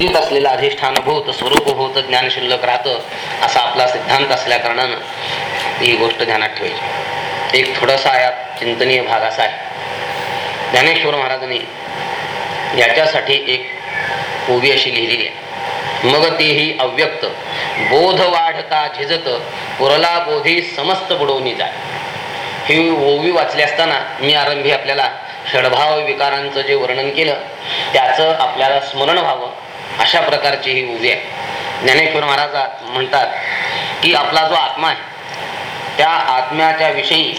जित असलेलं अधिष्ठानभूत स्वरूपभूत ज्ञान शिल्लक राहतं असा आपला सिद्धांत असल्या कारणानं ही गोष्ट ध्यानात ठेवायची. एक थोडासा यात चिंतनीय भाग असा आहे. ज्ञानेश्वर महाराजांनी याच्यासाठी एक ओवी अशी लिहिलेली आहे. मग तेही अव्यक्त बोध वाढता झिजत पुरला बोधी समस्त बुडवणी जाय ही ओवी वाचली असताना मी आरंभी आपल्याला षडभाव विकारांचं जे वर्णन केलं त्याचं आपल्याला स्मरण व्हावं अशा प्रकारची ही उभी आहे. ज्ञानेश्वर महाराज म्हणतात की आपला जो आत्मा आहे त्या आत्म्याच्या विषयी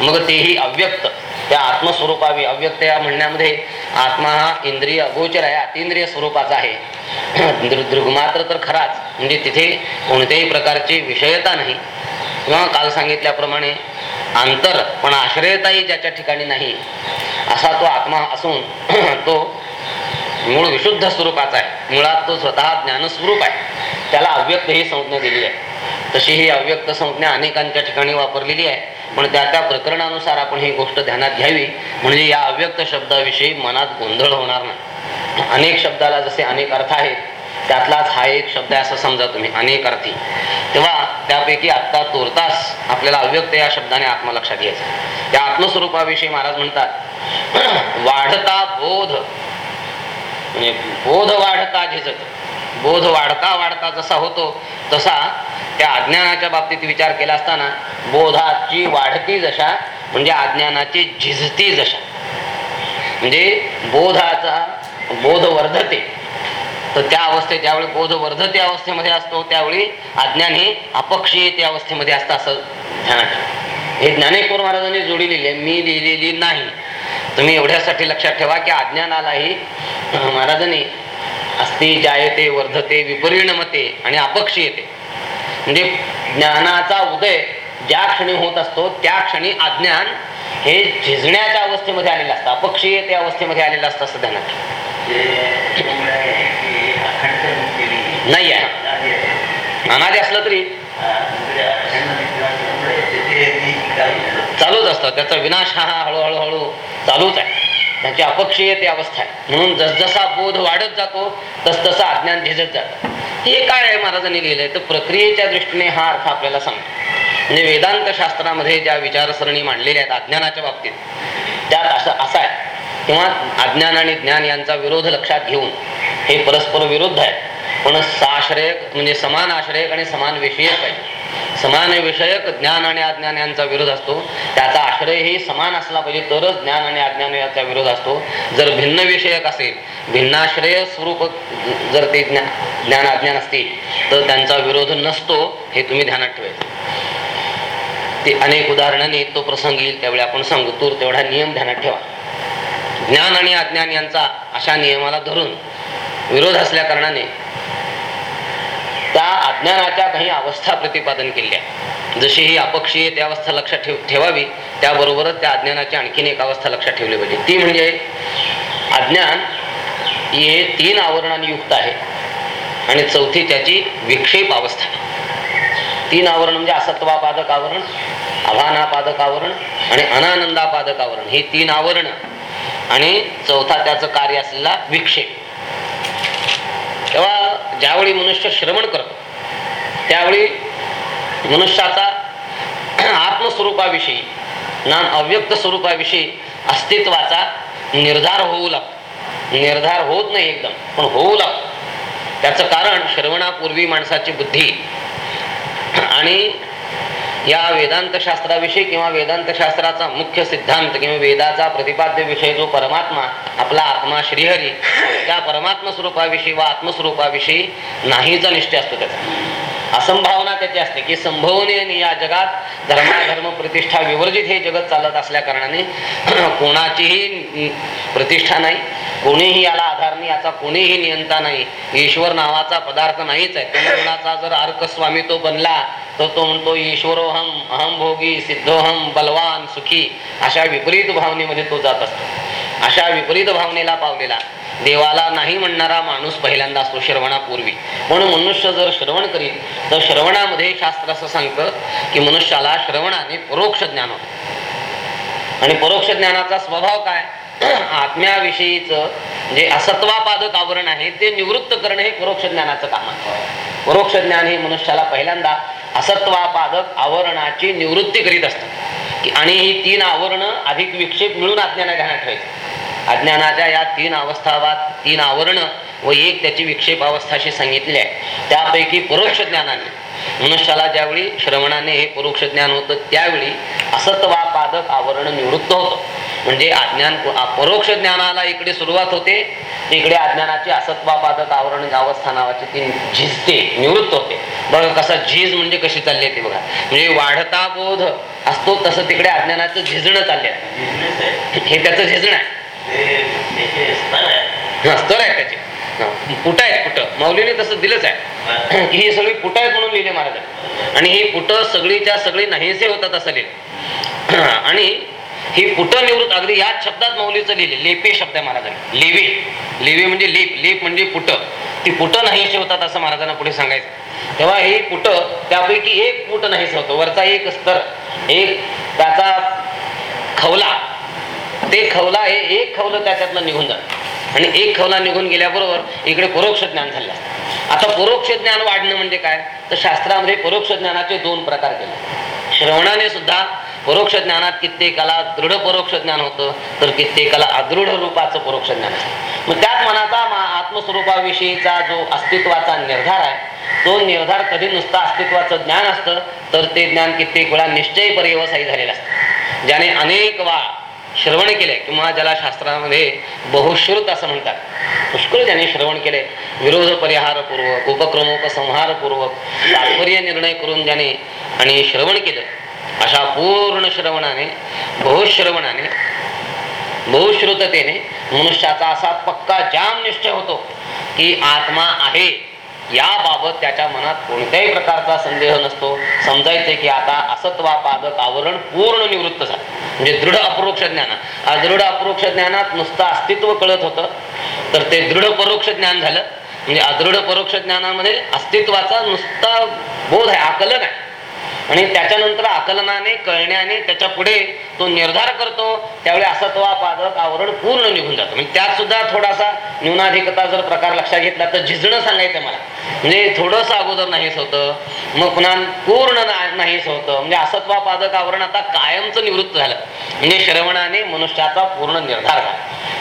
मग तेही अव्यक्त त्या आत्मस्वरूपावी अव्यक्त या म्हणण्यामध्ये आत्मा हा इंद्रिय अगोचर आहे अतिंद्रिय स्वरूपाचा आहे. दृ- दृग्मात्र तर खराच म्हणजे तिथे कोणत्याही प्रकारची विषयता नाही. किंवा काल सांगितल्याप्रमाणे अंतर पण आश्रयताही ज्याच्या ठिकाणी नाही असा तो आत्मा असून तो मूळ विशुद्ध स्वरूपाचा आहे. मुळात तो स्वतः ज्ञानस्वरूप आहे. त्याला अव्यक्त ही संज्ञा दिली आहे. तशी ही अव्यक्त संज्ञा अनेकांच्या ठिकाणी वापरलेली आहे. पण त्या त्या प्रकरणानुसार आपण ही गोष्ट ध्यानात घ्यावी. म्हणजे या अव्यक्त शब्दाविषयी मनात गोंधळ होणार नाही. अनेक शब्दाला जसे अनेक अर्थ आहेत त्यातलाच हा एक शब्द आहे असं समजा तुम्ही अनेक अर्थी. तेव्हा त्यापैकी आत्ता तोरतास आपल्याला अव्यक्त या शब्दाने आत्मा लक्षात घ्यायचा या आत्मस्वरूपाविषयी महाराज म्हणतात वाढता बोध. म्हणजे बोध वाढता झिजत. बोध वाढता वाढता जसा होतो तसा त्या अज्ञानाच्या बाबतीत विचार केला असताना बोधाची वाढती जशा म्हणजे अज्ञानाची झिजती जशा. म्हणजे बोधाचा बोध वर्धते. तर त्या अवस्थेत ज्यावेळी बोध वर्धते अवस्थेमध्ये असतो त्यावेळी अज्ञान हे अपक्षीय त्या अवस्थेमध्ये असतं असं ध्यानात हे ज्ञानेश्वर महाराजांनी जोडी लिहिली आहे मी लिहिलेली नाही. तुम्ही एवढ्यासाठी लक्षात ठेवा की अज्ञानालाही महाराजांनी अस्ति जायते वर्धते विपरिणमते आणि अपक्षीयते म्हणजे ज्ञानाचा उदय ज्या क्षणी होत असतो त्या क्षणी अज्ञान हे झिजण्याच्या अवस्थेमध्ये आलेलं असतं अपक्षीयते अवस्थेमध्ये आलेलं असतं असं ध्यानात. नाही आहे. अनादि असलं तरी. चालूच असतं. त्याचा विनाश हा हा हळूहळू हळू चालूच आहे. अपक्षीय त्या अवस्था आहे. म्हणून जसजसा बोध वाढत जातो तसतसा अज्ञान झिजत जातं. हे काय आहे महाराजांनी लिहिलंय? तर प्रक्रियेच्या दृष्टीने हा अर्थ आपल्याला सांगतो. म्हणजे वेदांत शास्त्रामध्ये ज्या विचारसरणी मांडलेल्या आहेत अज्ञानाच्या बाबतीत त्यात असं असा आहे. किंवा अज्ञान आणि ज्ञान यांचा विरोध लक्षात घेऊन हे परस्पर विरुद्ध आहे. पण साश्रयक म्हणजे समान आश्रयक आणि समान विषयक पाहिजे समान विषयक ज्ञान आणि अज्ञान यांचा विरोध असतो. त्याचा आश्रयही समान असला पाहिजे तरच ज्ञान आणि अज्ञान याचा विरोध असतो. जर भिन्न विषयक असेल भिन्नाश्रय स्वरूप जर ते ज्ञा ज्ञान अज्ञान असतील तर त्यांचा विरोध नसतो हे तुम्ही ध्यानात ठेवायचं. ते अनेक उदाहरणाने तो प्रसंग येईल त्यावेळी आपण सांगू तूर तेवढा नियम ध्यानात ठेवा. ज्ञान आणि अज्ञान यांचा अशा नियमाला धरून विरोध असल्या कारणाने त्या अज्ञानाच्या काही अवस्था प्रतिपादन केल्या. जशी ही अपक्षीय त्या अवस्था लक्षात ठेव ठेवावी. त्याबरोबरच त्या अज्ञानाची आणखीन एक अवस्था लक्षात ठेवली पाहिजे. ती म्हणजे अज्ञान हे तीन आवरणांनी युक्त आहे. आणि चौथी त्याची विक्षेप अवस्था. तीन आवरण म्हणजे असत्वापादक आवरण अभानापादक आवरण आणि अनानंदापादक आवरण. ही तीन आवरण. आणि चौथा त्याचं कार्य असलेला विक्षेप. ज्यावेळी मनुष्य श्रवण करतो. त्यावेळी मनुष्याचा आत्मस्वरूपाविषयी ना अव्यक्त स्वरूपाविषयी अस्तित्वाचा निर्धार होऊ लागतो. निर्धार होत नाही एकदम पण होऊ लागतो. त्याचं कारण श्रवणापूर्वी माणसाची बुद्धी आणि या वेदांत शास्त्राविषयी किंवा वेदांत शास्त्राचा मुख्य सिद्धांत किंवा वेदाचा प्रतिपाद्य विषय जो परमात्मा आपला आत्मा श्रीहरी त्या परमात्मा स्वरूपाविषयी व आत्मस्वरूपाविषयी नाहीचा निश्चय असतो त्याचा. असंभावना त्याची असते की संभवने या जगात धर्माधर्म प्रतिष्ठा विवर्जित हे जगत चालत असल्या कारणाने कोणाचीही प्रतिष्ठा नाही कोणीही याला आधार नाही याचा कोणीही नियंता नाही ईश्वर नावाचा पदार्थ नाहीच आहे. तो जर अर्क स्वामी तो बनला तर तो म्हणतो ईश्वरोहम अहम भोगी सिद्धोहम बलवान सुखी अशा विपरीत भावनेमध्ये तो जात असतो. अशा विपरीत भावनेला पावलेला देवाला नाही म्हणणारा माणूस पहिल्यांदा असतो श्रवणापूर्वी. पण मनुष्य जर श्रवण करील तर श्रवणामध्ये शास्त्र असं सांगतं की मनुष्याला श्रवणाने परोक्ष ज्ञान होतं. आणि परोक्ष ज्ञानाचा स्वभाव काय? आत्म्याविषयीच जे असत्वापादक आवरण आहे ते निवृत्त करणे हे परोक्ष ज्ञानाचं काम आहे. परोक्ष ज्ञान हे मनुष्याला पहिल्यांदा असत्वापादक आवरणाची निवृत्ती करीत असतात आणि ही तीन आवरण अधिक विक्षेप मिळून अज्ञाना ध्यानात ठेवायचे. अज्ञानाच्या या तीन अवस्थावात तीन आवरण व एक त्याची विक्षेप अवस्थाशी सांगितली आहे. त्यापैकी परोक्ष ज्ञानाने मनुष्याला ज्यावेळी श्रवणाने हे परोक्ष ज्ञान होतं त्यावेळी असत्वापादक आवरण निवृत्त होतं. म्हणजे अज्ञान परोक्ष ज्ञानाला इकडे सुरुवात होते इकडे अज्ञानाची असत्वापादक आवरण अवस्था नावाची ती झिजते निवृत्त होते. बघा कसा झीज म्हणजे कशी चालली आहे ती बघा. म्हणजे वाढता बोध असतो तसं तिकडे अज्ञानाचं झिजणं चालले हे त्याचं झिजणं आहे. स्तर आहे त्याचे. पुट आहेत पुट. मौलीने तसं दिलंच आहे. की ही सगळी पुट आहेत म्हणून लिहिले महाराज आणि ही पुट सगळीच्या सगळी नाहीसे होतात असं लिहिलं. आणि ही पुट निवृत्त? अगदी याच शब्दात मौलीचं लिहिले. लेपे शब्द आहे महाराजांनी. लेवे. लेवे म्हणजे लेप. लेप म्हणजे पुट ती पुट नाहीसे होतात असं महाराजांना पुढे सांगायचं. तेव्हा हे पुट त्यापैकी एक पुट नाहीसे होतं वरचा एक स्तर एक त्याचा खवला. ते खवला हे एक खवलं त्याच्यातनं निघून जात. आणि एक खवला निघून गेल्याबरोबर इकडे परोक्ष ज्ञान झालं. आता परोक्ष ज्ञान वाढणं म्हणजे काय? तर शास्त्रामध्ये परोक्ष ज्ञानाचे दोन प्रकार केले. श्रवणाने सुद्धा परोक्ष ज्ञानात कित्येकाला दृढ परोक्ष ज्ञान होतं तर कित्येकाला अदृढ रूपाचं परोक्ष ज्ञान असतं मग त्यात मनाचा मा- आत्मस्वरूपाविषयीचा जो अस्तित्वाचा निर्धार आहे तो निर्धार कधी नुसता अस्तित्वाचं ज्ञान असतं तर ते ज्ञान कित्येक वेळा निश्चय पर्यवसायी झालेलं असतं. ज्याने अनेक वा श्रवण केले किंवा ज्याला शास्त्रामध्ये बहुश्रुत असं म्हणतात. पुष्कळ ज्याने श्रवण केले विरोध परिहारपूर्वक उपक्रमोपसंहारपूर्वक तात्पर्य निर्णय करून ज्याने आणि श्रवण केलं अशा पूर्ण श्रवणाने बहुश्रवणाने बहुश्रुततेने मनुष्याचा असा पक्का जाम निश्चय होतो की आत्मा आहे. याबाबत त्याच्या मनात कोणत्याही प्रकारचा संदेह नसतो. समजायचे की आता असत्वापादक आवरण पूर्ण निवृत्त झालं. म्हणजे दृढ अपरोक्ष ज्ञान. अदृढ अपरोक्ष ज्ञानात नुसतं अस्तित्व कळत होतं. तर ते दृढ परोक्ष ज्ञान झालं. म्हणजे अदृढ परोक्ष ज्ञानामध्ये अस्तित्वाचा नुसता बोध आहे आकलन आहे. आणि त्याच्यानंतर आकलनाने कळण्याने त्याच्या पुढे तो निर्धार करतो त्यावेळी असत्वापादक आवरण पूर्ण निघून जातं. म्हणजे त्यात सुद्धा थोडासा न्यूनाधिकता जर प्रकार लक्षात घेतला तर झिजणं सांगायचं मला. म्हणजे थोडस अगोदर नाहीच होतं मग पुन्हा पूर्ण नाहीच होतं. म्हणजे असत्वा पादक आवरण आता कायमचं निवृत्त झालं. म्हणजे श्रवणाने मनुष्याचा पूर्ण निर्धार झाला.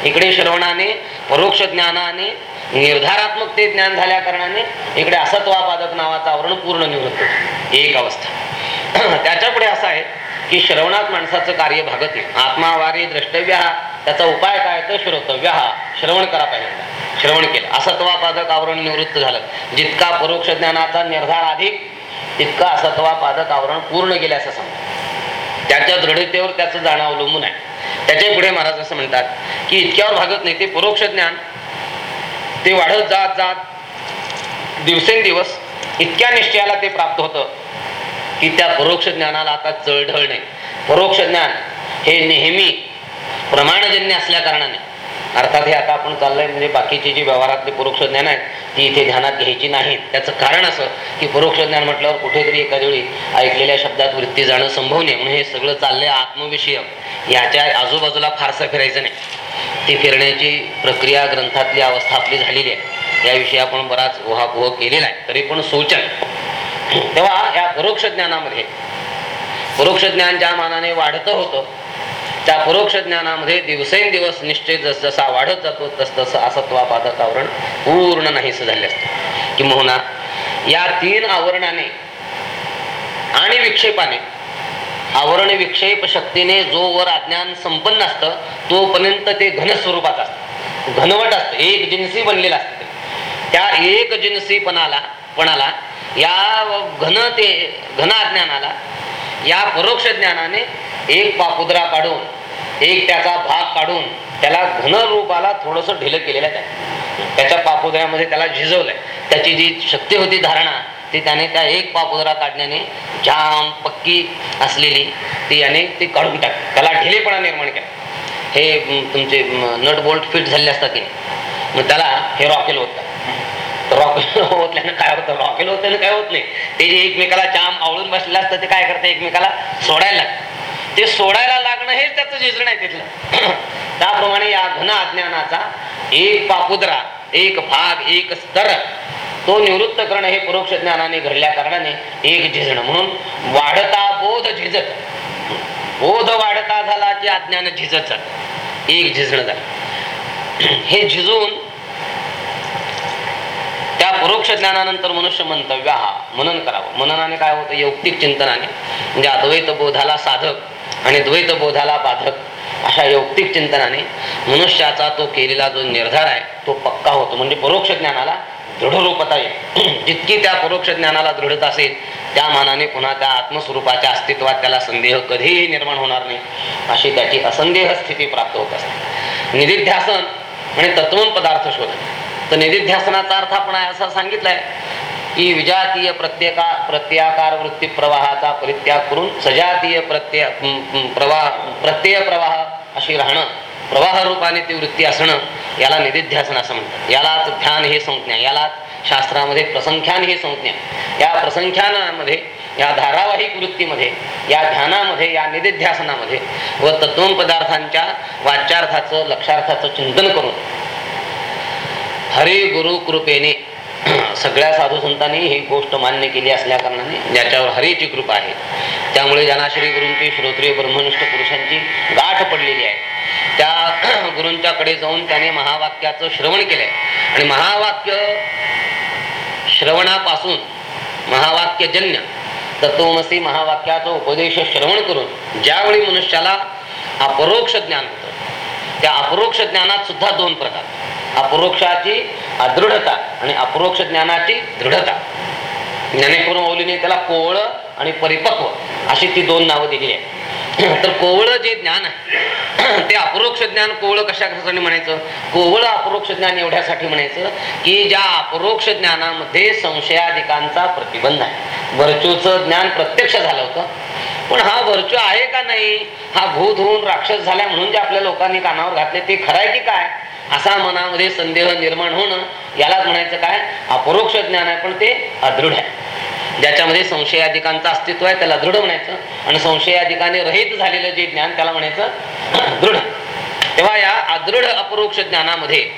इकडे श्रवणाने परोक्ष ज्ञानाने निर्धारात्मक ते ज्ञान झाल्या कारणाने इकडे असत्वापादक नावाचं आवरण पूर्ण निवृत्त एक अवस्था. त्याच्या पुढे असं आहे की श्रवणात माणसाचं कार्य भागत नाही. आत्मावारी द्रष्टव्य हा त्याचा उपाय काय तर श्रोतव्य हा. श्रवण करा पाहिजे श्रवण केलं. असत्वापादक आवरण निवृत्त झालं. जितका परोक्ष ज्ञानाचा निर्धार अधिक तितका असत्वापादक आवरण पूर्ण गेले असं समजा त्याच्या दृढतेवर त्याचं जाणं अवलंबून आहे. त्याच्या पुढे महाराज असं म्हणतात की इतक्यावर भागत नाही ते परोक्ष ज्ञान. ते वाढत जात जात दिवसेंदिवस इतक्या निश्चयाला ते प्राप्त होतं की त्या परोक्ष ज्ञानाला आता चळढळ नाही. परोक्ष ज्ञान हे नेहमी प्रमाणजन्य असल्या कारणाने. अर्थात हे आता आपण चाललंय म्हणजे बाकीची जी व्यवहारातली परोक्ष ज्ञान आहेत ती इथे ध्यानात घ्यायची नाहीत. त्याचं कारण असं की परोक्ष ज्ञान म्हटल्यावर कुठेतरी एखाद्या वेळी ऐकलेल्या शब्दात वृत्ती जाणं संभव नाही. म्हणून हे सगळं चाललंय आत्मविषय याच्या आजूबाजूला फारसं फिरायचं नाही. ती फिरण्याची प्रक्रिया ग्रंथातली अवस्था आपली झालेली आहे. याविषयी आपण बराच उहापोह केलेला आहे. तरी पण सूचन. तेव्हा या परोक्ष ज्ञानामध्ये परोक्ष ज्ञान ज्या मानाने वाढतं होतं त्या परोक्ष ज्ञानामध्ये दिवसेंदिवस निश्चय जस जसा वाढत जातो तस तसं असत्वापादक आवरण पूर्ण नाहीस झाले असते. किंबहुना या तीन आवरणाने आणि विक्षेपाने आवरण विक्षेप शक्तीने जो वर अज्ञान संपन्न असतं तोपर्यंत ते घन स्वरूपात असतं. घनवट असतं एक जिन्सी बनलेलं असतं त्या एक जिन्सीपणाला पणाला या घन ते घन अज्ञानाला या परोक्ष ज्ञानाने एक पापुद्रा काढून एक त्याचा भाग काढून त्याला घन रूपाला थोडस ढिलं केलेलं आहे त्याच्या पापुद्र्यामध्ये त्याला झिजवलंय. त्याची जी शक्ती होती धारणा ती त्याने त्या एक पापुद्रा काढण्याने जाम पक्की असलेली ती याने ती काढून टाक त्याला ढिलेपणा निर्माण केला. हे तुमचे नट बोल्ट फिट झाले असतात की मग त्याला हे रॉकेल होतं रॉकेल होतल्यानं काय होतं? रॉकेल होत्यानं काय होत नाही. ते जे एकमेकाला जाम आवळून बसलेलं असतं ते काय करतं? एकमेकाला सोडायला लागतं. ते सोडायला लागणं हे हेच त्याचं झिजणं आहे तिथलं. त्याप्रमाणे या घन अज्ञानाचा एक पापुद्रा एक भाग एक स्तर तो निवृत्त करणं हे परोक्ष ज्ञानाने घडल्या कारणाने एक झिजण म्हणून वाढता बोध झिजत बोध वाढता झाला की अज्ञान झिजत एक झिजण झालं. हे झिजून त्या परोक्ष ज्ञानानंतर मनुष्य मंतव्य हा मनन करावं. मननाने काय होतं? यौक्तिक चिंतनाने. म्हणजे अद्वैत बोधाला साधक आणि द्वैत बोधाला बाधक अशा यौक्तिक चिंतनाने मनुष्याचा तो केलेला जो निर्धार आहे तो पक्का होतो. म्हणजे परोक्ष ज्ञानाला दृढरूपता येईल. जितकी त्या परोक्ष ज्ञानाला दृढता असेल त्या मानाने पुन्हा त्या आत्मस्वरूपाच्या अस्तित्वात त्याला संदेह कधीही निर्माण होणार नाही अशी त्याची असंदेह स्थिती प्राप्त होत असते. निधिध्यासन आणि तत्व पदार्थ शोधन. तर निधिध्यासनाचा अर्थ आपण असा सांगितलाय की विजातीय प्रत्येका प्रत्याकार वृत्ती प्रवाहाचा परित्याग करून सजातीय प्रत्यय प्रवाह प्रत्यय प्रवाह अशी राहणं प्रवाह रूपाने ती वृत्ती असणं याला निधिध्यासन असं म्हणतात यालाच ध्यान हे संज्ञा यालाच शास्त्रामध्ये प्रसंख्यान हे संज्ञा या प्रसंख्यानामध्ये या धारावाहिक वृत्तीमध्ये या ध्यानामध्ये या निधिध्यासनामध्ये व तत्व पदार्थांच्या वाच्यार्थाचं लक्षार्थाचं चिंतन करून हरी गुरु कृपेने सगळ्या साधू संतांनी ही गोष्ट मान्य केली असल्या कारणाने ज्याच्यावर हरीची कृपा आहे. त्यामुळे ज्यांना श्री गुरूंची श्रोत्रिय ब्रह्मनिष्ठ पुरुषांची गाठ पडलेली आहे त्या गुरूंच्याकडे जाऊन त्याने महावाक्याचं श्रवण केलंय. आणि महावाक्य श्रवणापासून महावाक्यजन्य तत्वमसी महावाक्याचा उपदेश श्रवण करून ज्यावेळी मनुष्याला अपरोक्ष ज्ञान होतं त्या अपरोक्ष ज्ञानात सुद्धा दोन प्रकार. अपरोक्षाची अदृढता आणि अपरोक्ष ज्ञानाची दृढता. ज्ञानेश्वर मौलीने त्याला कोवळ आणि परिपक्व अशी ती दोन नावं दिली आहेत. तर कोवळ जे ज्ञान आहे ते अपरोक्ष ज्ञान कोवळ कशासाठी म्हणायचं? कोवळ अपरोक्ष ज्ञान एवढ्यासाठी म्हणायचं की ज्या अपरोक्ष ज्ञानामध्ये संशयाधिकांचा प्रतिबंध आहे. वर्चूचं ज्ञान प्रत्यक्ष झालं होतं. पण हा वर्चू आहे का नाही? हा भूत होऊन राक्षस झाल्या म्हणून जे आपल्या लोकांनी कानावर घातले ते खरंय की काय? असा मनामध्ये संदेह निर्माण होणं यालाच म्हणायचं काय? अपरोक्ष ज्ञान आहे पण ते अदृढ आहे. ज्याच्यामध्ये संशयाधिकांचं अस्तित्व आहे त्याला दृढ म्हणायचं. आणि संशयाधिकाने रहित झालेलं जे ज्ञान त्याला म्हणायचं दृढ तेव्हा या अदृढ अपरोक्ष ज्ञानामध्ये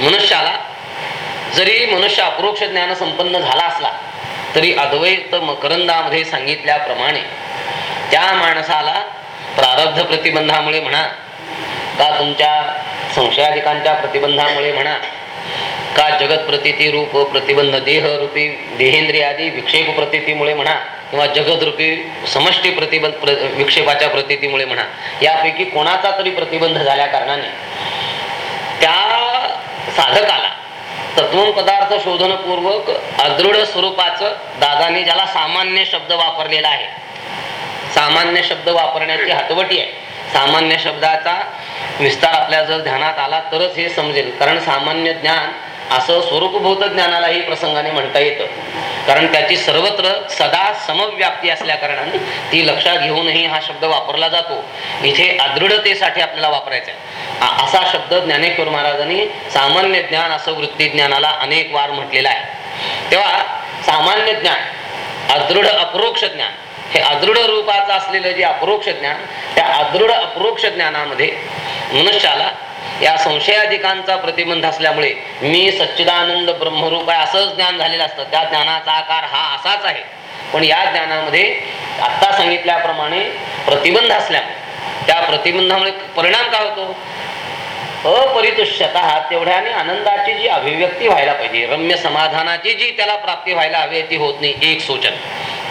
मनुष्याला जरी मनुष्य अपरोक्ष ज्ञान संपन्न झाला असला तरी अद्वैत मकरंदामध्ये सांगितल्याप्रमाणे त्या माणसाला प्रारब्ध प्रतिबंधामुळे म्हणा का तुमच्या संशयाधिकांच्या प्रतिबंधामुळे म्हणा का जगत प्रतिती रूप प्रतिबंध देह रूपी देहेंद्रियादी विक्षेप प्रतितीमुळे म्हणा किंवा जगत रूपी समष्टी प्रतिबंध प्र, विक्षेपाच्या प्रतितीमुळे म्हणा यापैकी कोणाचा तरी प्रतिबंध झाल्या कारणाने त्या साधकाला तत्व पदार्थ शोधनपूर्वक अदृढ स्वरूपाचं दादाने ज्याला सामान्य शब्द वापरलेला आहे सामान्य शब्द वापरण्याची हतवटी आहे सामान्य शब्दाचा विस्तार आपल्या जर ध्यानात आला तरच हे समजेल. कारण सामान्य ज्ञान असं स्वरूपभूत ज्ञानालाही प्रसंगाने म्हणता येतं. कारण त्याची सर्वत्र सदा समव्याप्ती असल्या कारणाने ती लक्षात घेऊनही हा शब्द वापरला जातो. इथे अदृढतेसाठी आपल्याला वापरायचा आहे असा शब्द ज्ञानेश्वर महाराजांनी सामान्य ज्ञान असं वृत्ती ज्ञानाला अनेक वार म्हटलेला आहे. तेव्हा सामान्य ज्ञान अदृढ अपरोक्ष ज्ञान हे अदृढ रूपाचं असलेलं जे अपरोक्ष ज्ञान त्या अदृढ अपरोक्ष ज्ञानामध्ये मनुष्याला या संशयाधिकांचा प्रतिबंध असल्यामुळे मी सच्चिदानंद ब्रह्मरूप आहे असंच ज्ञान झालेलं असतं. त्या ज्ञानाचा आकार हा असाच आहे. पण या ज्ञानामध्ये आत्ता सांगितल्याप्रमाणे प्रतिबंध असल्यामुळे त्या प्रतिबंधामुळे परिणाम काय होतो? अपरितुष्यता तेवढ्याने आनंदाची जी अभिव्यक्ती व्हायला पाहिजे रम्य समाधानाची जी त्याला प्राप्ती व्हायला हवी ती होत नाही एक सूचन.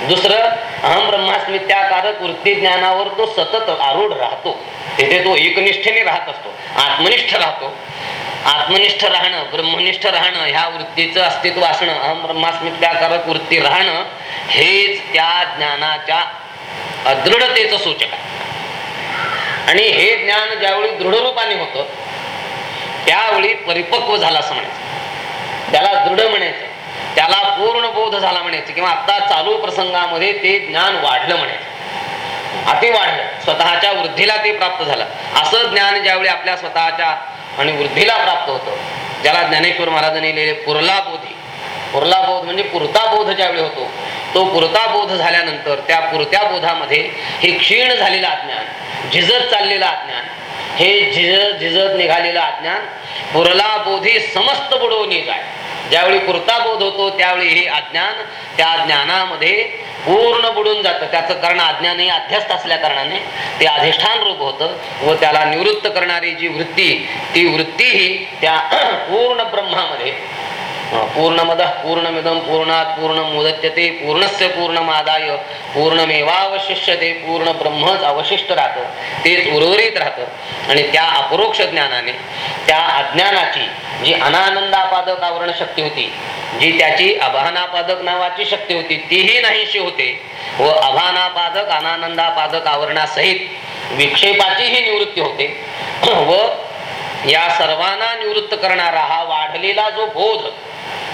दुसरं अहम ब्रह्मास्मित्याकारक वृत्ती ज्ञानावर तो सतत आरूढ राहतो. तिथे तो एकनिष्ठेने राहत असतो आत्मनिष्ठ राहतो. आत्मनिष्ठ राहणं ब्रह्मनिष्ठ राहणं ह्या वृत्तीचं अस्तित्व असणं अहम ब्रह्मास्मित्याकारक वृत्ती राहणं हेच त्या ज्ञानाच्या अदृढतेचं सूचक आहे. आणि हे ज्ञान ज्यावेळी दृढरूपाने होत होतं त्यावेळी परिपक्व झाला असं म्हणायचं. त्याला दृढ म्हणायचं. त्याला पूर्ण बोध झाला म्हणायचं किंवा आता चालू प्रसंगामध्ये ते ज्ञान वाढलं म्हणायचं. अति वाढलं. स्वतःच्या वृद्धीला ते प्राप्त झालं. असं ज्ञान ज्यावेळी आपल्या स्वतःच्या आणि वृद्धीला प्राप्त होतं ज्याला ज्ञानेश्वर महाराजांनी लिहिले पुरला बोधी. पुरला बोध म्हणजे पुरता बोध ज्यावेळी होतो तो पुरता बोध झाल्यानंतर त्या पुरत्या बोधामध्ये हे क्षीण झालेलं अज्ञान झिजत चाललेलं अज्ञान हे झिजत झिजत निघालेलं अज्ञान पुरला बोधी समस्त बुडवून आहे. ज्यावेळी पुरता बोध होतो त्यावेळी हे अज्ञान त्या ज्ञानामध्ये पूर्ण बुडून जातं. त्याचं कारण अज्ञानही अध्यस्त असल्या कारणाने ते अधिष्ठान रूप होतं व त्याला निवृत्त करणारी जी वृत्ती ती वृत्ती ही त्या पूर्ण ब्रह्मामध्ये पूर्णमद पूर्णमिदम पूर्णात पूर्ण मुदत्यते पूर्णस्य पूर्णमादाय पूर्णमेवावशिष्यते पूर्ण ब्रह्मच अवशिष्ट राहतं तेच उर्वरित राहतं. आणि त्या अपरोक्ष ज्ञानाने त्या अज्ञानाची जी अनानंदापादक आवरण शक्ती होती जी त्याची अभानापादक नावाची शक्ती होती तीही नाहीशी होते व अभानापादक अनानंदापादक आवरणासहित विक्षेपाचीही निवृत्ती होते. व या सर्वांना निवृत्त करणारा हा वाढलेला जो बोध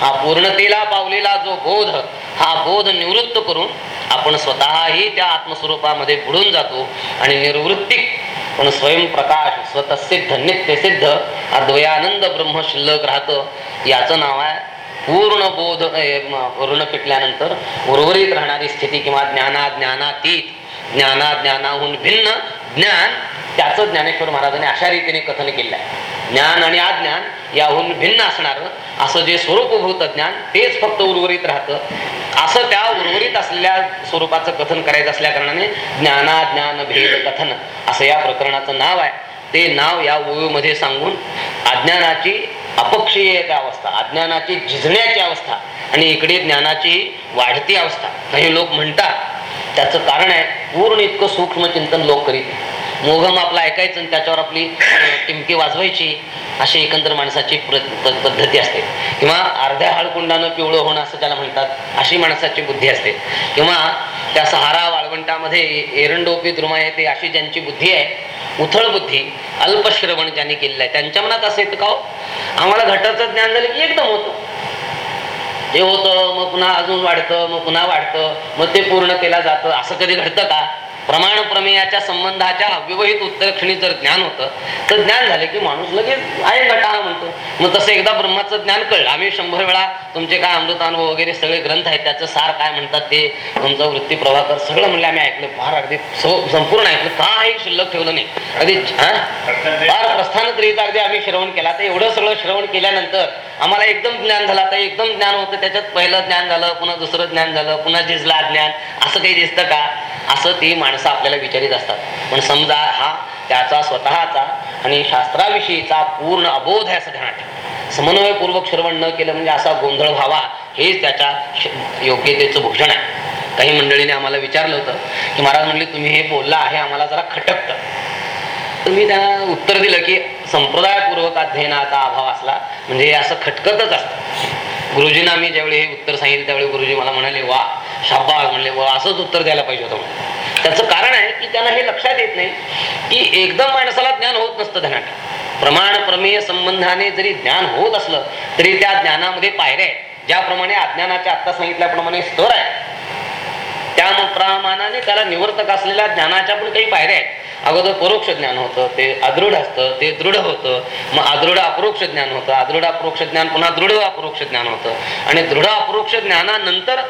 हा पूर्णतेला पावलेला जो बोध हा बोध निवृत्त करून आपण स्वतःही त्या आत्मस्वरूपामध्ये बुडून जातो आणि निर्वृत्तिक पण स्वयंप्रकाश स्वतसिद्ध नित्यसिद्ध अद्वयानंद ब्रह्म शिल्लक राहतं. याचं नाव आहे पूर्ण बोध पूर्ण पिटल्यानंतर उर्वरित राहणारी स्थिती किंवा ज्ञाना ज्ञानातीत ज्ञाना ज्ञानाहून भिन्न ज्ञान त्याचं ज्ञानेश्वर महाराजांनी अशा रीतीने कथन केलं आहे. ज्ञान आणि अज्ञान याहून भिन्न असणार असं जे स्वरूपभूत ज्ञान तेच फक्त उर्वरित राहतं. असं त्या उर्वरित असलेल्या स्वरूपाचं कथन करायचं असल्या कारणाने ज्ञानाज्ञान भेद कथन असं या प्रकरणाचं नाव आहे. ते नाव या मध्ये सांगून अज्ञानाची अपक्षीयता अवस्था अज्ञानाची झिजण्याची अवस्था आणि इकडे ज्ञानाची वाढती अवस्था काही लोक म्हणतात त्याचं कारण आहे पूर्ण इतकं सूक्ष्म चिंतन लोक करीत मोघम आपला ऐकायचं आणि त्याच्यावर आपली टिमकी वाजवायची अशी एकंदर माणसाची पद्धती असते. किंवा अर्ध्या हाळकुंडानं पिवळं होणं असं त्याला म्हणतात अशी माणसाची बुद्धी असते. किंवा त्या सहारा वाळवंटामध्ये एरंडोपी द्रुमा येते अशी ज्यांची बुद्धी आहे उथळ बुद्धी अल्पश्रवण ज्यांनी केलेलं आहे त्यांच्या मनात असं येतं का हो? आम्हाला घटाचं ज्ञान झालं की एकदम होतं. हे होतं मग पुन्हा अजून वाढतं मग पुन्हा वाढतं मग ते पूर्ण केला जातं. असं कधी घडतं का? प्रमाण प्रमेयाच्या संबंधाच्या अव्यवहित उत्तरक्षणी जर ज्ञान होतं तर ज्ञान झाले की माणूस लगेच आहे घटा म्हणतो मग तसं एकदा ब्रह्माचं ज्ञान कळलं. आम्ही शंभर वेळा तुमचे काय अमृतानुभव वगैरे सगळे ग्रंथ आहेत त्याचं सार काय म्हणतात ते तुमचं वृत्ती प्रभाकर सगळं म्हणलं आम्ही ऐकलं. फार अगदी संपूर्ण ऐकलं. काही शिल्लक ठेवलं नाही. अगदी फार प्रस्थान तरी अगदी आम्ही श्रवण केला. तर एवढं सगळं श्रवण केल्यानंतर आम्हाला एकदम ज्ञान झालं. तर एकदम ज्ञान होतं त्याच्यात पहिलं ज्ञान झालं पुन्हा दुसरं ज्ञान झालं पुन्हा झिजला ज्ञान. असं काही दिसतं का? असं ती माणसं आपल्याला विचारित असतात. पण समजा हा त्याचा स्वतःचा आणि शास्त्राविषयीचा पूर्ण अबोध आहे असं ध्यानात समन्वयपूर्वक श्रवण न केलं म्हणजे असा गोंधळ व्हावा हेच त्याच्या योग्यतेचं भूषण आहे. काही मंडळीने आम्हाला विचारलं होतं की महाराज म्हणले तुम्ही हे बोलला आहे आम्हाला जरा खटकतं. तर मी त्यांना उत्तर दिलं की संप्रदायपूर्वक अध्ययनाचा अभाव असला म्हणजे हे असं खटकतच असतं. गुरुजींना मी ज्यावेळी हे उत्तर सांगितलं त्यावेळी गुरुजी मला म्हणाले वा शाबा म्हणले वा असंच उत्तर द्यायला पाहिजे होतं त्याचं कारण आहे की त्यांना हे लक्षात येत नाही की एकदम माणसाला ज्ञान होत नसतं ध्यानात प्रमाण प्रमेय संबंधाने जरी ज्ञान होत असलं तरी त्या ज्ञानामध्ये पायऱ्या आहेत. ज्याप्रमाणे अज्ञानाच्या आत्ता सांगितल्याप्रमाणे स्तर आहे. त्या प्रमाणाने त्याला निवर्तक असलेल्या ज्ञानाच्या पण काही पायऱ्या आहेत. अगोदर परोक्ष ज्ञान होतं ते अदृढ असतं ते दृढ होतं. मग अदृढ अपरोक्ष ज्ञान होतं. अदृढ अपरोक्ष ज्ञान पुन्हा दृढ अपरोक्ष ज्ञान होतं. आणि दृढ अपरोक्ष ज्ञानानंतर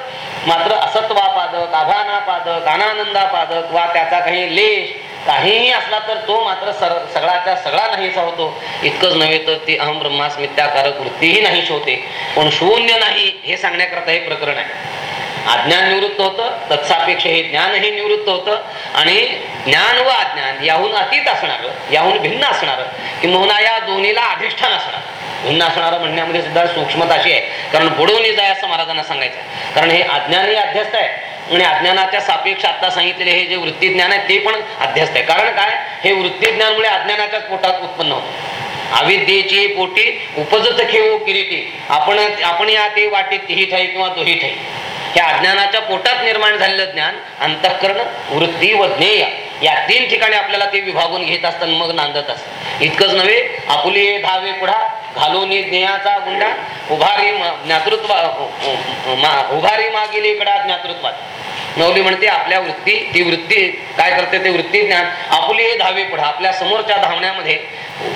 मात्र असत्वापादक आभानापादक अनानंदापादक वा त्याचा काही लेश काहीही असला तर तो मात्र सगळाच्या सगळा नाहीसा होतो. इतकंच नव्हे तर ती अहम ब्रह्मास्मित्याकारक वृत्तीही नाही होते पण शून्य नाही हे सांगण्याकरता हे प्रकरण आहे. अज्ञान निवृत्त होतं तत्सापेक्ष हे ज्ञानही निवृत्त होतं. आणि ज्ञान व अज्ञान याहून अतीत असणार याहून भिन्न असणार किंवा या दोन्हीला अधिष्ठान असणार. भिन्न असणार म्हणण्यामध्ये सुद्धा सूक्ष्मता अशी आहे. कारण बुडवून जाय असं महाराजांना सांगायचं. कारण हे अज्ञानही अध्यस्त आहे. आणि अज्ञानाच्या सापेक्ष आता सांगितलेले हे जे वृत्ती ज्ञान आहे ते पण अध्यस्त आहे. कारण काय? हे वृत्ती ज्ञानमुळे अज्ञानाच्याच पोटात उत्पन्न होतं. अविद्येची पोटी उपजत खेळू किरीटी. आपण आपण या ते वाटेत तीही ठाई किंवा तोही ठाई. ह्या अज्ञानाच्या पोटात निर्माण झालेलं ज्ञान अंतःकरण वृत्ती व ज्ञेय या तीन ठिकाणी आपल्याला ते विभागून घेत असताना मग नांदत असत इतकंच नव्हे आपुली धावे पुढा घालून ज्ञेयाचा गुंडा उभारी ज्ञातृत्व उभारी मागील इकडा ज्ञातृत्वात. नवली म्हणते आपल्या वृत्ती ती वृत्ती काय करते ते वृत्ती ज्ञान. आपुली धावे पुढा आपल्या समोरच्या धावण्यामध्ये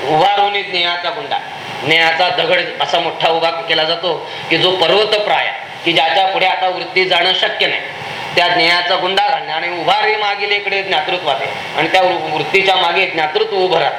उभारून ज्ञेयाचा गुंडा. ज्ञेयाचा दगड असा मोठा उभा केला जातो की जो पर्वत प्राय की ज्याच्या पुढे आता वृत्ती जाणं शक्य नाही. त्या ज्ञेयाचा गुंडा घालणे आणि उभारी मागील इकडे ज्ञातृत्वात आहे आणि त्या वृत्तीच्या मागे ज्ञातृत्व उभं राहत.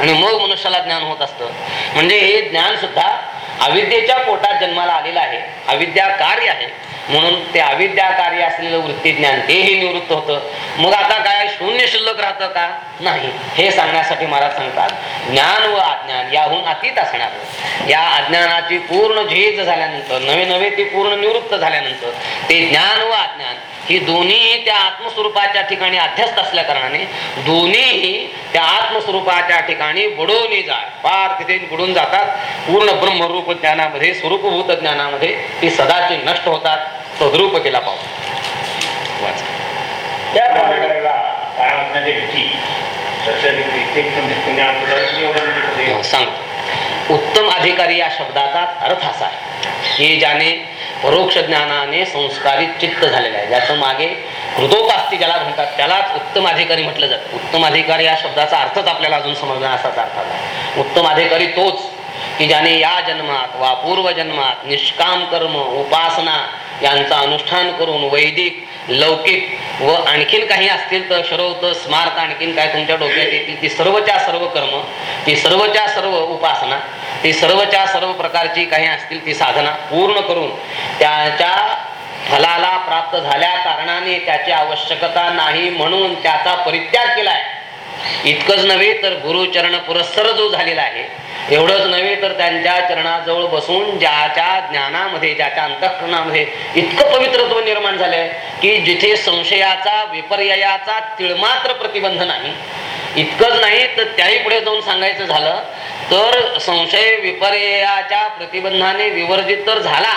आणि मग मनुष्याला ज्ञान होत असतं. म्हणजे हे ज्ञान सुद्धा अविद्येच्या पोटात जन्माला आलेलं आहे. अविद्या कार्य आहे. म्हणून ते अविद्या कार्य असलेलं वृत्ती ज्ञान तेही निवृत्त होतं. मग आता काय? शून्य शिल्लक राहतं का? नाही. हे सांगण्यासाठी महाराज सांगतात. ज्ञान व अज्ञान याहून अतीत असणार. या अज्ञानाची पूर्ण झेज झाल्यानंतर नवे नवे ते पूर्ण निवृत्त झाल्यानंतर ते ज्ञान व अज्ञान ही दोन्ही त्या आत्मस्वरूपाच्या ठिकाणी अध्यस्त असल्या कारणाने दोन्हीही त्या आत्मस्वरूपाच्या ठिकाणी बुडवली जाय. पार तिथे बुडून जातात. पूर्ण ब्रह्मरूप ज्ञानामध्ये स्वरूपभूत ज्ञानामध्ये ती सदाची नष्ट होतात. तद्रूप केला पाहू. त्याप्रमाणे सांगतो उत्तम अधिकारी या शब्दाचा अर्थ असा आहे. की ज्याने परोक्ष ज्ञानाने संस्कारित चित्त झालेलं आहे ज्याचं मागे हृदोपास्ती ज्याला म्हणतात त्यालाच उत्तम अधिकारी म्हटलं जातं. उत्तम अधिकारी या शब्दाचा अर्थच आपल्याला अजून समजला असाच अर्थ आहे. उत्तम अधिकारी तोच की ज्याने या जन्मात वा पूर्व जन्मात निष्काम कर्म उपासना यांचा अनुष्ठान करून वैदिक लौकिक व आणखीन काही असतील तर श्रौत स्मार्त आणखीन काय तुमच्या डोक्यात येतील? ती सर्वच्या सर्व कर्म ती सर्वच्या सर्व उपासना ती सर्वच्या सर्व प्रकारची काही असतील ती साधना पूर्ण करून त्याच्या फलाला प्राप्त झाल्या कारणाने त्याची आवश्यकता नाही म्हणून त्याचा परित्याग केलाय. इतकंच नव्हे तर गुरुचरण पुरस्सर जो झालेला आहे एवढंच नव्हे तर त्यांच्या चरणाजवळ बसून ज्याच्या ज्ञानामध्ये ज्याच्या अंतःकरणामध्ये इतकं पवित्रत्व निर्माण झालंय की जिथे संशयाचा विपर्याचा तिळमात्र प्रतिबंध नाही इतकंच नाही तर त्याही पुढे जाऊन सांगायचं झालं तर संशय विपर्याच्या प्रतिबंधाने विवर्जित तर झाला.